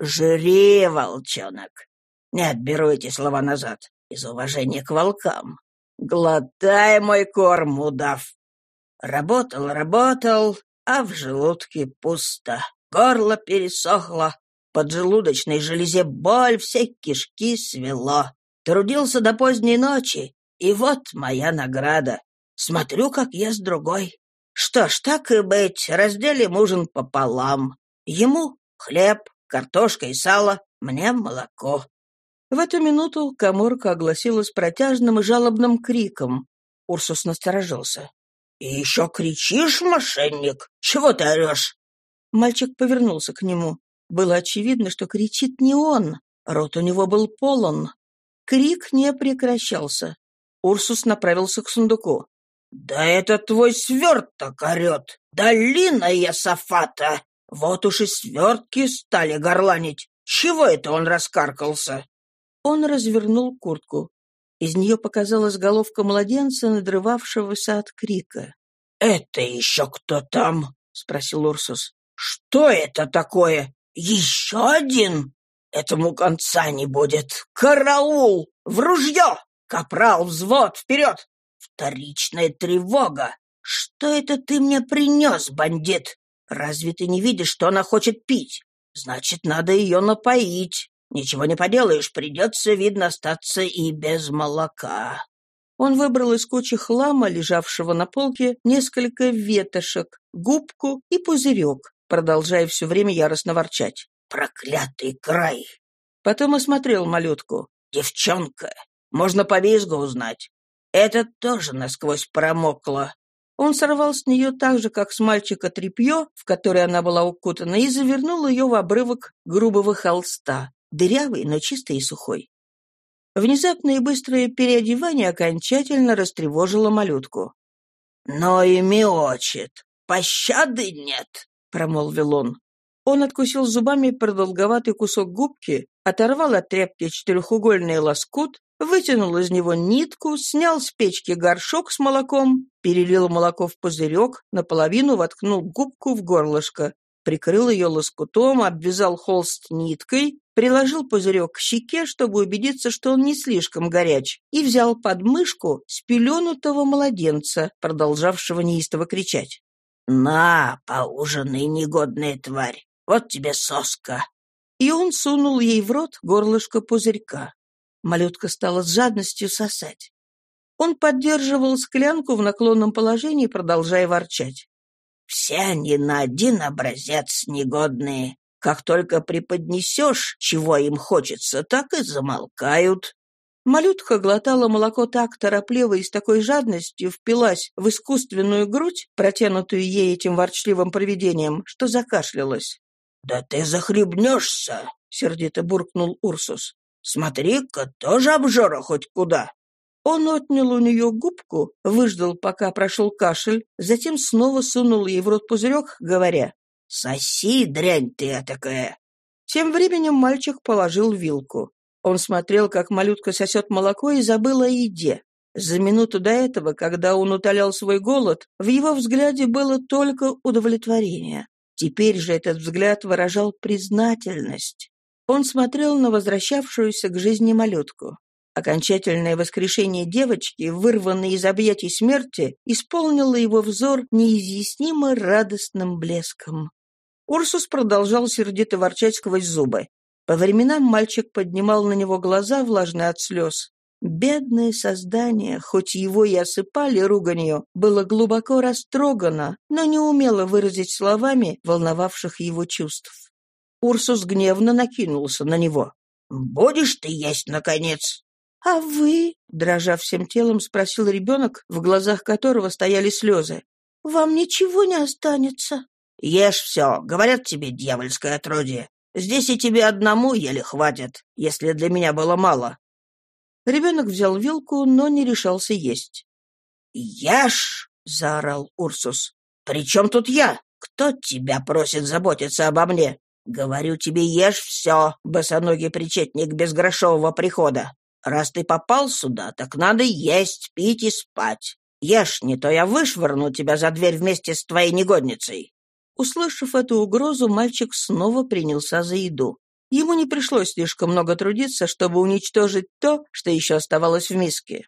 Жри, волчонок. Нет, беру эти слова назад, из уважения к волкам. Глотай мой корм, удав. Работал, работал, а в желудке пусто. Горло пересохло, поджелудочной железе боль, все кишки свело. Трудился до поздней ночи, и вот моя награда. Смотрю, как ест другой. Что ж, так и быть, разделим ужин пополам. Ему хлеб, картошка и сало, мне молоко. В эту минуту коморка огласилась протяжным и жалобным криком. Урсус насторожился. «И еще кричишь, мошенник? Чего ты орешь?» Мальчик повернулся к нему. Было очевидно, что кричит не он. Рот у него был полон. Крик не прекращался. Урсус направился к сундуку. «Да это твой сверток орет! Долина Ясафата! Вот уж и свертки стали горланить! Чего это он раскаркался?» Он развернул куртку. Из нее показалась головка младенца, надрывавшегося от крика. «Это еще кто там?» — спросил Урсус. «Что это такое? Еще один? Этому конца не будет. Караул! В ружье! Капрал, взвод, вперед! Вторичная тревога! Что это ты мне принес, бандит? Разве ты не видишь, что она хочет пить? Значит, надо ее напоить. Ничего не поделаешь, придется, видно, остаться и без молока. Он выбрал из кучи хлама, лежавшего на полке, несколько ветошек, губку и пузырек, продолжая все время яростно ворчать. «Проклятый край!» Потом осмотрел малютку. «Девчонка! Можно по узнать. Это тоже насквозь промокло. Он сорвал с нее так же, как с мальчика тряпье, в которое она была укутана, и завернул ее в обрывок грубого холста дырявый, но чистый и сухой. Внезапное и быстрое переодевание окончательно растревожило малютку. «Но и миочит, пощады нет», — промолвил он. Он откусил зубами продолговатый кусок губки, оторвал от тряпки четырехугольный лоскут, вытянул из него нитку, снял с печки горшок с молоком, перелил молоко в пузырек, наполовину воткнул губку в горлышко, прикрыл ее лоскутом, обвязал холст ниткой, приложил пузырек к щеке, чтобы убедиться, что он не слишком горяч, и взял под мышку спеленутого младенца, продолжавшего неистово кричать. «На, поужинай, негодная тварь! Вот тебе соска!» И он сунул ей в рот горлышко пузырька. Малютка стала с жадностью сосать. Он поддерживал склянку в наклонном положении, продолжая ворчать. «Все они на один образец негодные. Как только преподнесешь, чего им хочется, так и замолкают. Малютка глотала молоко так торопливо и с такой жадностью впилась в искусственную грудь, протянутую ей этим ворчливым провидением, что закашлялась. «Да ты захлебнешься!» — сердито буркнул Урсус. «Смотри-ка, тоже обжора хоть куда!» Он отнял у нее губку, выждал, пока прошел кашель, затем снова сунул ей в рот пузырек, говоря, «Соси, дрянь ты такая!» Тем временем мальчик положил вилку. Он смотрел, как малютка сосет молоко и забыл о еде. За минуту до этого, когда он утолял свой голод, в его взгляде было только удовлетворение. Теперь же этот взгляд выражал признательность. Он смотрел на возвращавшуюся к жизни малютку. Окончательное воскрешение девочки, вырванной из объятий смерти, исполнило его взор неизъяснимо радостным блеском. Урсус продолжал сердито ворчать сквозь зубы. По временам мальчик поднимал на него глаза, влажные от слез. Бедное создание, хоть его и осыпали руганью, было глубоко растрогано, но не умело выразить словами волновавших его чувств. Урсус гневно накинулся на него. «Будешь ты есть, наконец?» «А вы?» — дрожа всем телом, спросил ребенок, в глазах которого стояли слезы. «Вам ничего не останется?» «Ешь все, говорят тебе, дьявольское отродье. Здесь и тебе одному еле хватит, если для меня было мало. Ребенок взял вилку, но не решался есть. «Ешь!» — заорал Урсус. «При чем тут я? Кто тебя просит заботиться обо мне? Говорю тебе, ешь все, босоногий причетник безгрошового прихода. Раз ты попал сюда, так надо есть, пить и спать. Ешь, не то я вышвырну тебя за дверь вместе с твоей негодницей». Услышав эту угрозу, мальчик снова принялся за еду. Ему не пришлось слишком много трудиться, чтобы уничтожить то, что еще оставалось в миске.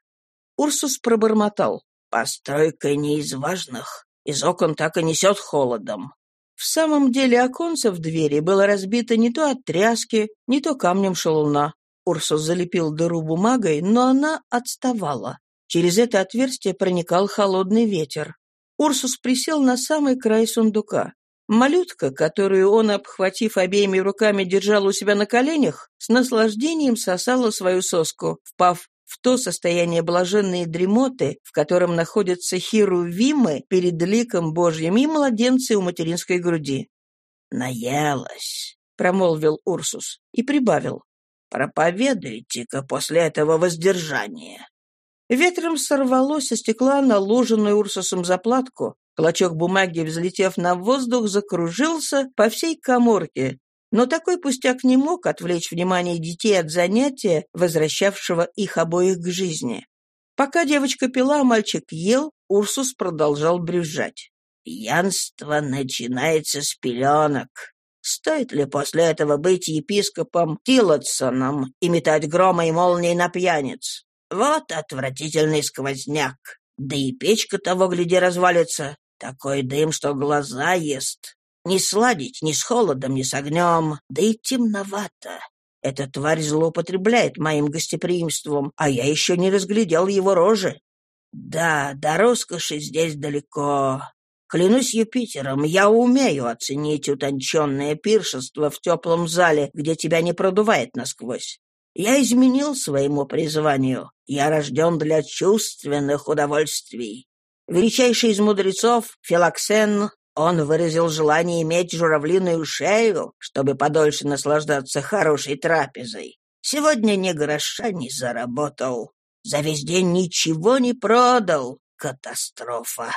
Урсус пробормотал. «Постройка не из важных. Из окон так и несет холодом». В самом деле оконце в двери было разбито не то от тряски, не то камнем шалуна. Урсус залепил дыру бумагой, но она отставала. Через это отверстие проникал холодный ветер. Урсус присел на самый край сундука. Малютка, которую он, обхватив обеими руками, держал у себя на коленях, с наслаждением сосала свою соску, впав в то состояние блаженной дремоты, в котором находятся херувимы перед ликом Божьим и младенцы у материнской груди. «Наелась», — промолвил Урсус и прибавил. «Проповедуйте-ка после этого воздержание». Ветром сорвало со стекла наложенную Урсусом заплатку, Клочок бумаги, взлетев на воздух, закружился по всей коморке, но такой пустяк не мог отвлечь внимание детей от занятия, возвращавшего их обоих к жизни. Пока девочка пила, мальчик ел, Урсус продолжал брюзжать. «Пьянство начинается с пеленок. Стоит ли после этого быть епископом Тилотсоном и метать грома и молнии на пьяниц? Вот отвратительный сквозняк. Да и печка того, гляди, развалится. Такой дым, что глаза ест. Не сладить ни с холодом, ни с огнем, да и темновато. Эта тварь злоупотребляет моим гостеприимством, а я еще не разглядел его рожи. Да, до роскоши здесь далеко. Клянусь Юпитером, я умею оценить утонченное пиршество в теплом зале, где тебя не продувает насквозь. Я изменил своему призванию. Я рожден для чувственных удовольствий. Величайший из мудрецов, Филоксен, он выразил желание иметь журавлиную шею, чтобы подольше наслаждаться хорошей трапезой. Сегодня ни гроша не заработал. За весь день ничего не продал. Катастрофа.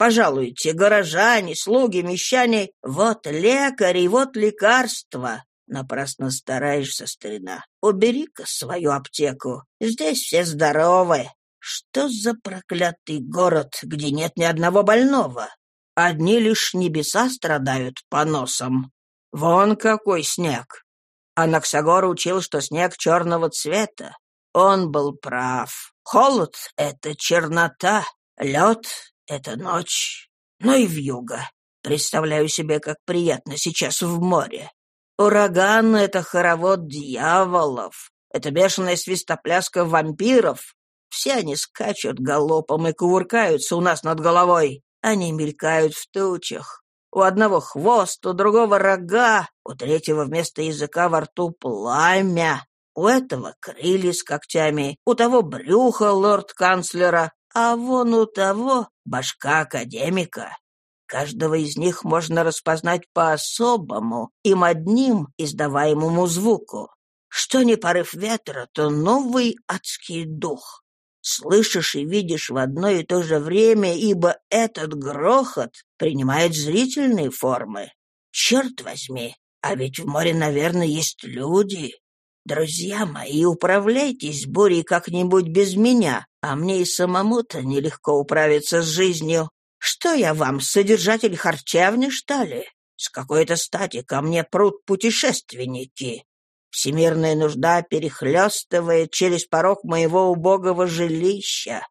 Пожалуйте, горожане, слуги, мещане, вот лекари, вот лекарства. Напрасно стараешься, старина. Убери-ка свою аптеку. Здесь все здоровы. Что за проклятый город, где нет ни одного больного? Одни лишь небеса страдают поносом. Вон какой снег. Анаксагор учил, что снег черного цвета. Он был прав. Холод — это чернота, лед — это ночь. Ну и вьюга. Представляю себе, как приятно сейчас в море. Ураган — это хоровод дьяволов, это бешеная свистопляска вампиров. Все они скачут галопом и кувыркаются у нас над головой. Они мелькают в тучах. У одного хвост, у другого рога, у третьего вместо языка во рту пламя. У этого крылья с когтями, у того брюхо лорд-канцлера, а вон у того башка академика. Каждого из них можно распознать по-особому, им одним издаваемому звуку. Что не порыв ветра, то новый адский дух. Слышишь и видишь в одно и то же время, ибо этот грохот принимает зрительные формы. Черт возьми, а ведь в море, наверное, есть люди. Друзья мои, управляйтесь бурей как-нибудь без меня, а мне и самому-то нелегко управиться с жизнью. Что я вам, содержатель харчевни, что ли? С какой-то стати ко мне прут путешественники. Всемирная нужда перехлестывает через порог моего убогого жилища.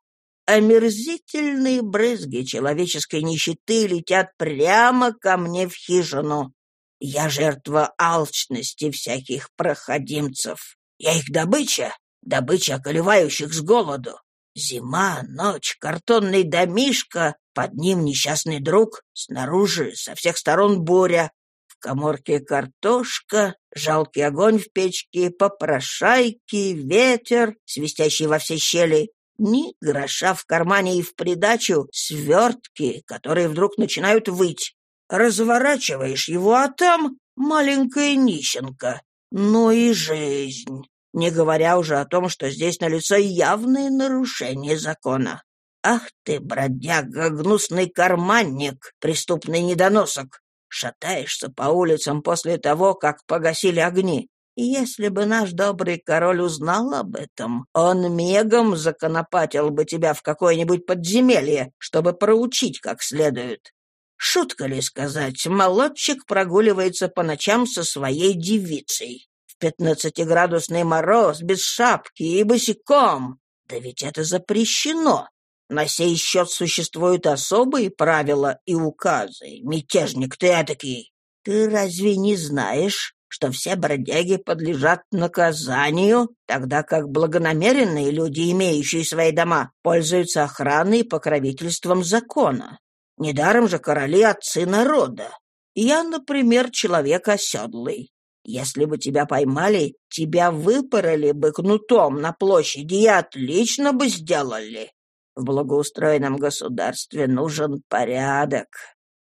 Омерзительные брызги человеческой нищеты летят прямо ко мне в хижину. Я жертва алчности всяких проходимцев. Я их добыча, добыча околевающих с голоду. Зима, ночь, картонный домишко, под ним несчастный друг, снаружи со всех сторон буря, в коморке картошка, жалкий огонь в печке, попрошайки, ветер, свистящий во все щели, ни гроша в кармане и в придачу свертки, которые вдруг начинают выть. Разворачиваешь его, а там маленькая нищенка. Ну и жизнь. Не говоря уже о том, что здесь налицо явное нарушение закона. Ах ты, бродяга, гнусный карманник, преступный недоносок! Шатаешься по улицам после того, как погасили огни. И если бы наш добрый король узнал об этом, он мегом законопатил бы тебя в какое-нибудь подземелье, чтобы проучить как следует. Шутка ли сказать, молодчик прогуливается по ночам со своей девицей. Пятнадцатиградусный мороз, без шапки и босиком. Да ведь это запрещено. На сей счет существуют особые правила и указы. Мятежник ты этакий. Ты разве не знаешь, что все бродяги подлежат наказанию, тогда как благонамеренные люди, имеющие свои дома, пользуются охраной и покровительством закона? Недаром же короли отцы народа. Я, например, человек оседлый. Если бы тебя поймали, тебя выпороли бы кнутом на площади и отлично бы сделали. В благоустроенном государстве нужен порядок.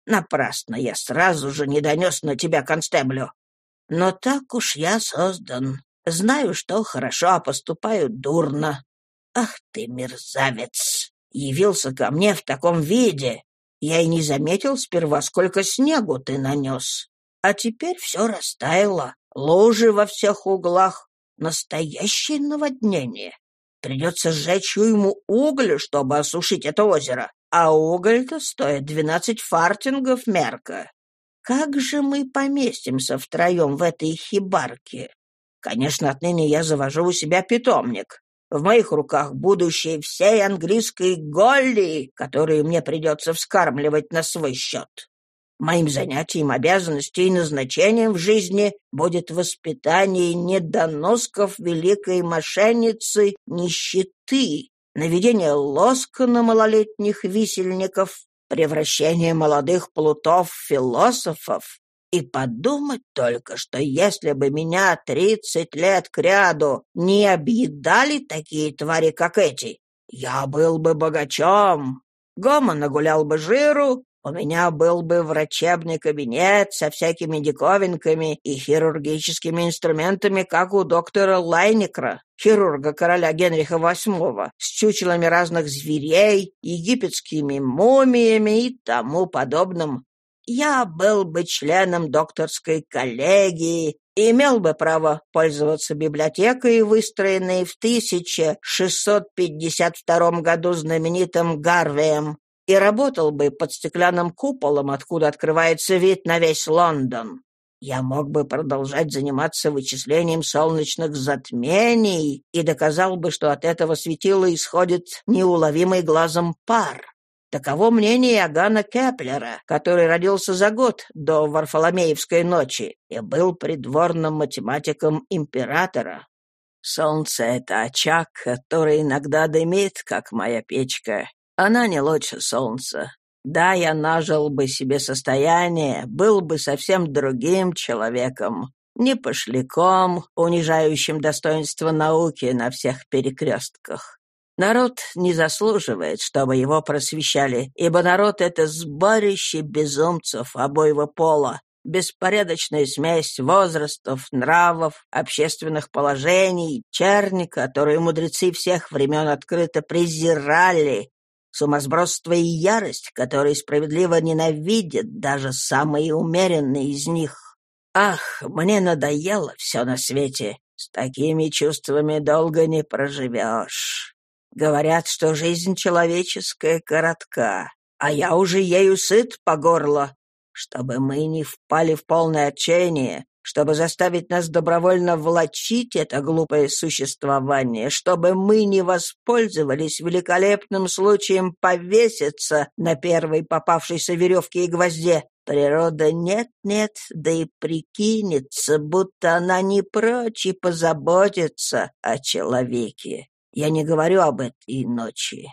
Напрасно я сразу же не донес на тебя констеблю. Но так уж я создан. Знаю, что хорошо, а поступаю дурно. Ах ты, мерзавец! Явился ко мне в таком виде. Я и не заметил сперва, сколько снегу ты нанес. А теперь все растаяло, лужи во всех углах. Настоящее наводнение. Придется сжечь ему уголь, чтобы осушить это озеро. А уголь-то стоит двенадцать фартингов мерка. Как же мы поместимся втроем в этой хибарке? Конечно, отныне я завожу у себя питомник. В моих руках будущее всей английской голли, которую мне придется вскармливать на свой счет. Моим занятием, обязанностью и назначением в жизни будет воспитание недоносков великой мошенницы нищеты, наведение лоска на малолетних висельников, превращение молодых плутов в философов. И подумать только, что если бы меня тридцать лет кряду не объедали такие твари, как эти, я был бы богачом. Гома нагулял бы жиру, у меня был бы врачебный кабинет со всякими диковинками и хирургическими инструментами, как у доктора Лайникра, хирурга короля Генриха VIII, с чучелами разных зверей, египетскими мумиями и тому подобным. Я был бы членом докторской коллегии, и имел бы право пользоваться библиотекой, выстроенной в 1652 году знаменитым Гарвием, и работал бы под стеклянным куполом, откуда открывается вид на весь Лондон. Я мог бы продолжать заниматься вычислением солнечных затмений и доказал бы, что от этого светила исходит неуловимый глазом пар. Таково мнение Иоганна Кеплера, который родился за год до Варфоломеевской ночи и был придворным математиком императора. Солнце — это очаг, который иногда дымит, как моя печка, она не лучше солнца. Да, я нажил бы себе состояние, был бы совсем другим человеком, не пошляком, унижающим достоинство науки на всех перекрестках. Народ не заслуживает, чтобы его просвещали, ибо народ — это сборище безумцев обоего пола, беспорядочная смесь возрастов, нравов, общественных положений, черни, которые мудрецы всех времен открыто презирали, сумасбродство и ярость, которые справедливо ненавидят даже самые умеренные из них. Ах, мне надоело все на свете. С такими чувствами долго не проживешь. Говорят, что жизнь человеческая коротка, а я уже ею сыт по горло. Чтобы мы не впали в полное отчаяние, чтобы заставить нас добровольно влачить это глупое существование, чтобы мы не воспользовались великолепным случаем повеситься на первой попавшейся веревке и гвозде, Природа нет-нет, да и прикинется, будто она не прочь и позаботится о человеке. Я не говорю об этой ночи.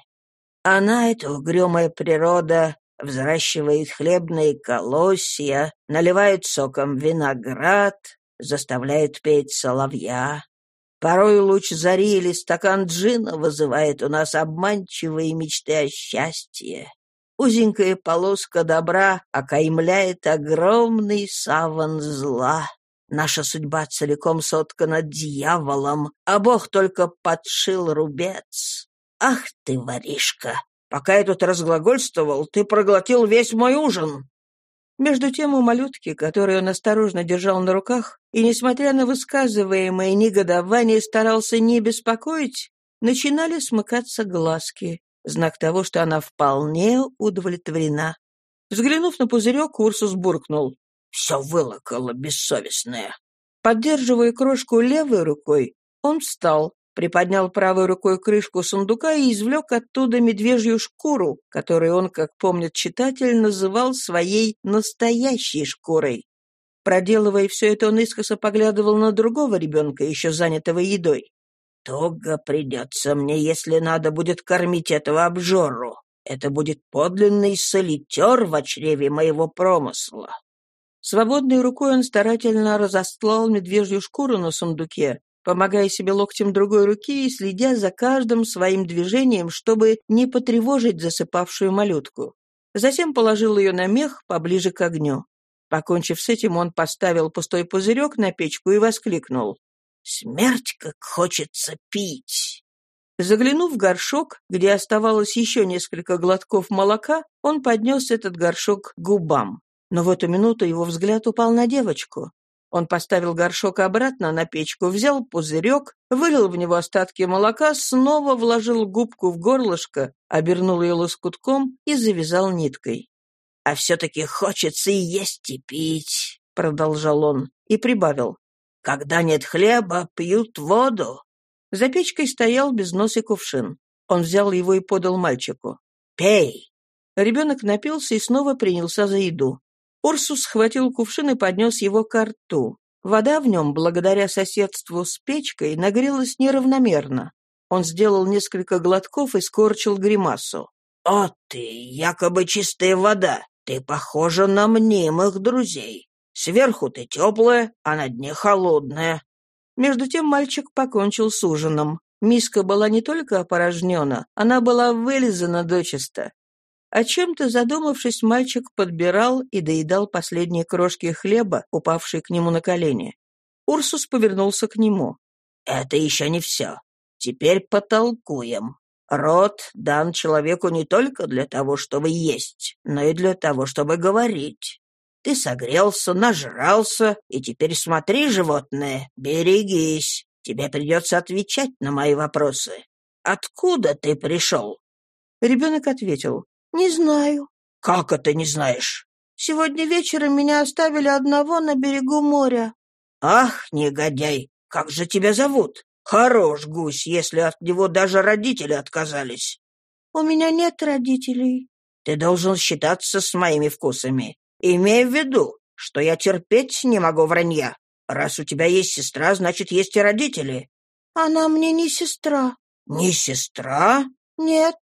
Она, эта угрюмая природа, взращивает хлебные колосья, наливает соком виноград, заставляет петь соловья. Порой луч зари или стакан джина вызывает у нас обманчивые мечты о счастье. Узенькая полоска добра окаймляет огромный саван зла. Наша судьба целиком соткана дьяволом, а Бог только подшил рубец. Ах ты, воришка! Пока я тут разглагольствовал, ты проглотил весь мой ужин. Между тем у малютки, которую он осторожно держал на руках, и, несмотря на высказываемое негодование, старался не беспокоить, начинали смыкаться глазки, знак того, что она вполне удовлетворена. Взглянув на пузырек, Урсус буркнул. «Все вылокало, бессовестное». Поддерживая крошку левой рукой, он встал, приподнял правой рукой крышку сундука и извлек оттуда медвежью шкуру, которую он, как помнит читатель, называл своей настоящей шкурой. Проделывая все это, он искоса поглядывал на другого ребенка, еще занятого едой. «Туго придется мне, если надо будет кормить этого обжору. Это будет подлинный солитер в чреве моего промысла». Свободной рукой он старательно разостлал медвежью шкуру на сундуке, помогая себе локтем другой руки и следя за каждым своим движением, чтобы не потревожить засыпавшую малютку. Затем положил ее на мех поближе к огню. Покончив с этим, он поставил пустой пузырек на печку и воскликнул. «Смерть, как хочется пить!» Заглянув в горшок, где оставалось еще несколько глотков молока, он поднес этот горшок к губам. Но в эту минуту его взгляд упал на девочку. Он поставил горшок обратно на печку, взял пузырек, вылил в него остатки молока, снова вложил губку в горлышко, обернул ее лоскутком и завязал ниткой. «А все-таки хочется и есть, и пить», — продолжал он, и прибавил. «Когда нет хлеба, пьют воду». За печкой стоял безносый кувшин. Он взял его и подал мальчику. «Пей!» Ребенок напился и снова принялся за еду. Урсус схватил кувшин и поднес его к рту. Вода в нем, благодаря соседству с печкой, нагрелась неравномерно. Он сделал несколько глотков и скорчил гримасу. «О ты, якобы чистая вода! Ты похожа на мнимых друзей. Сверху ты теплая, а на дне холодная». Между тем мальчик покончил с ужином. Миска была не только опорожнена, она была вылизана дочисто. О чем-то задумавшись, мальчик подбирал и доедал последние крошки хлеба, упавшие к нему на колени. Урсус повернулся к нему. «Это еще не все. Теперь потолкуем. Рот дан человеку не только для того, чтобы есть, но и для того, чтобы говорить. Ты согрелся, нажрался, и теперь смотри, животное, берегись. Тебе придется отвечать на мои вопросы. Откуда ты пришел?» Ребенок ответил. «Не знаю». «Как это не знаешь?» «Сегодня вечером меня оставили одного на берегу моря». «Ах, негодяй! Как же тебя зовут? Хорош гусь, если от него даже родители отказались». «У меня нет родителей». «Ты должен считаться с моими вкусами. Имей в виду, что я терпеть не могу вранья. Раз у тебя есть сестра, значит, есть и родители». «Она мне не сестра». «Не сестра?» «Нет».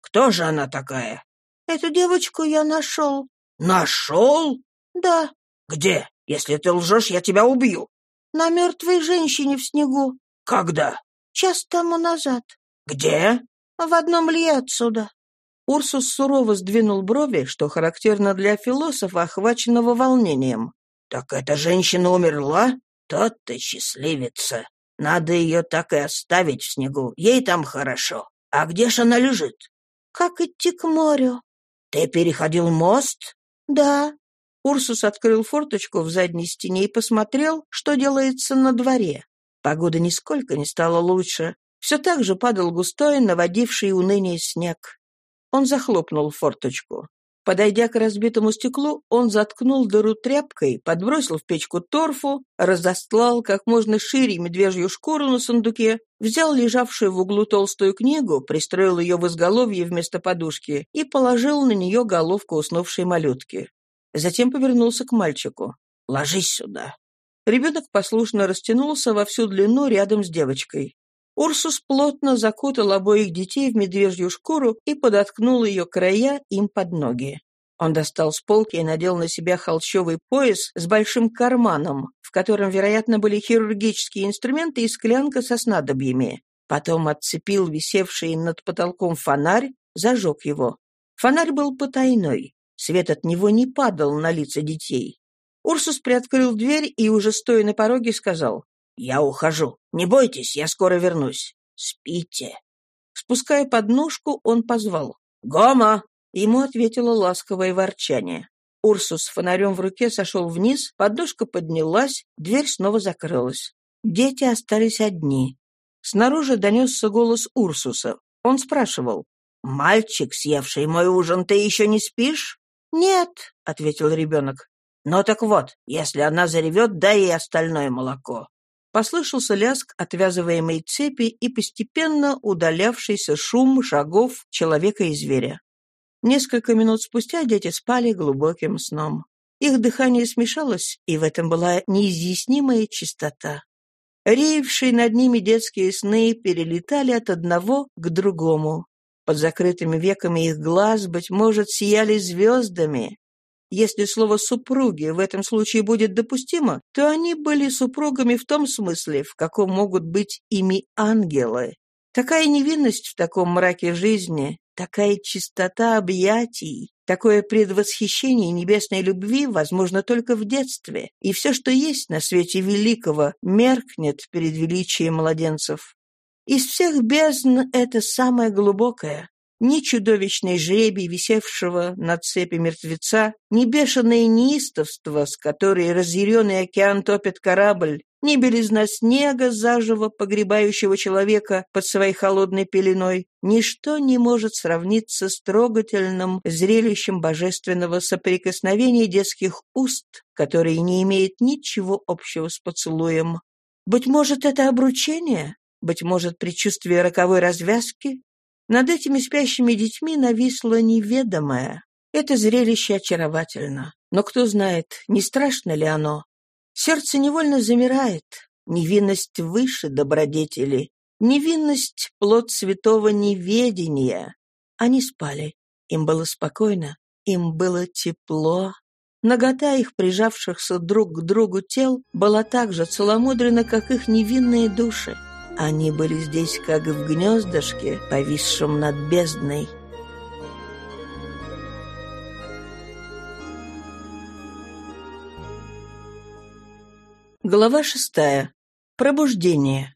«Кто же она такая?» Эту девочку я нашел». «Нашел?» «Да». «Где? Если ты лжешь, я тебя убью». «На мертвой женщине в снегу». «Когда?» «Час тому назад». «Где?» «В одном ли отсюда». Урсус сурово сдвинул брови, что характерно для философа, охваченного волнением. «Так эта женщина умерла? Тот ты счастливица. Надо ее так и оставить в снегу. Ей там хорошо. А где ж она лежит?» «Как идти к морю?» «Ты переходил мост?» «Да». Урсус открыл форточку в задней стене и посмотрел, что делается на дворе. Погода нисколько не стала лучше. Все так же падал густой, наводивший уныние снег. Он захлопнул форточку. Подойдя к разбитому стеклу, он заткнул дыру тряпкой, подбросил в печку торфу, разостлал как можно шире медвежью шкуру на сундуке, взял лежавшую в углу толстую книгу, пристроил ее в изголовье вместо подушки и положил на нее головку уснувшей малютки. Затем повернулся к мальчику. «Ложись сюда». Ребенок послушно растянулся во всю длину рядом с девочкой. Урсус плотно закутал обоих детей в медвежью шкуру и подоткнул ее края им под ноги. Он достал с полки и надел на себя холщовый пояс с большим карманом, в котором, вероятно, были хирургические инструменты и склянка со снадобьями. Потом отцепил висевший над потолком фонарь, зажег его. Фонарь был потайной. Свет от него не падал на лица детей. Урсус приоткрыл дверь и, уже стоя на пороге, сказал, «Я ухожу. Не бойтесь, я скоро вернусь. Спите». Спуская подножку, он позвал, «Гома!» Ему ответило ласковое ворчание. Урсус с фонарем в руке сошел вниз, подножка поднялась, дверь снова закрылась. Дети остались одни. Снаружи донесся голос Урсуса. Он спрашивал, «Мальчик, съевший мой ужин, ты еще не спишь?» «Нет», — ответил ребенок. «Ну так вот, если она заревет, дай ей остальное молоко». Послышался лязг отвязываемой цепи и постепенно удалявшийся шум шагов человека и зверя. Несколько минут спустя дети спали глубоким сном. Их дыхание смешалось, и в этом была неизъяснимая чистота. Реевшие над ними детские сны перелетали от одного к другому. Под закрытыми веками их глаз, быть может, сияли звездами. Если слово «супруги» в этом случае будет допустимо, то они были супругами в том смысле, в каком могут быть ими ангелы. Такая невинность в таком мраке жизни, такая чистота объятий, такое предвосхищение небесной любви возможно только в детстве, и все, что есть на свете великого, меркнет перед величием младенцев. Из всех бездн это самое глубокое. Ни чудовищный жребий, висевшего на цепи мертвеца, ни бешеное неистовство, с которой разъяренный океан топит корабль, ни белизна снега, заживо погребающего человека под своей холодной пеленой, ничто не может сравниться с трогательным зрелищем божественного соприкосновения детских уст, которые не имеет ничего общего с поцелуем. Быть может, это обручение? Быть может, предчувствие роковой развязки? Над этими спящими детьми нависло неведомое. Это зрелище очаровательно. Но кто знает, не страшно ли оно? Сердце невольно замирает. Невинность выше добродетели. Невинность — плод святого неведения. Они спали. Им было спокойно. Им было тепло. Нагота их, прижавшихся друг к другу тел, была так же целомудрена, как их невинные души. Они были здесь, как в гнездышке, повисшем над бездной. Глава шестая. Пробуждение.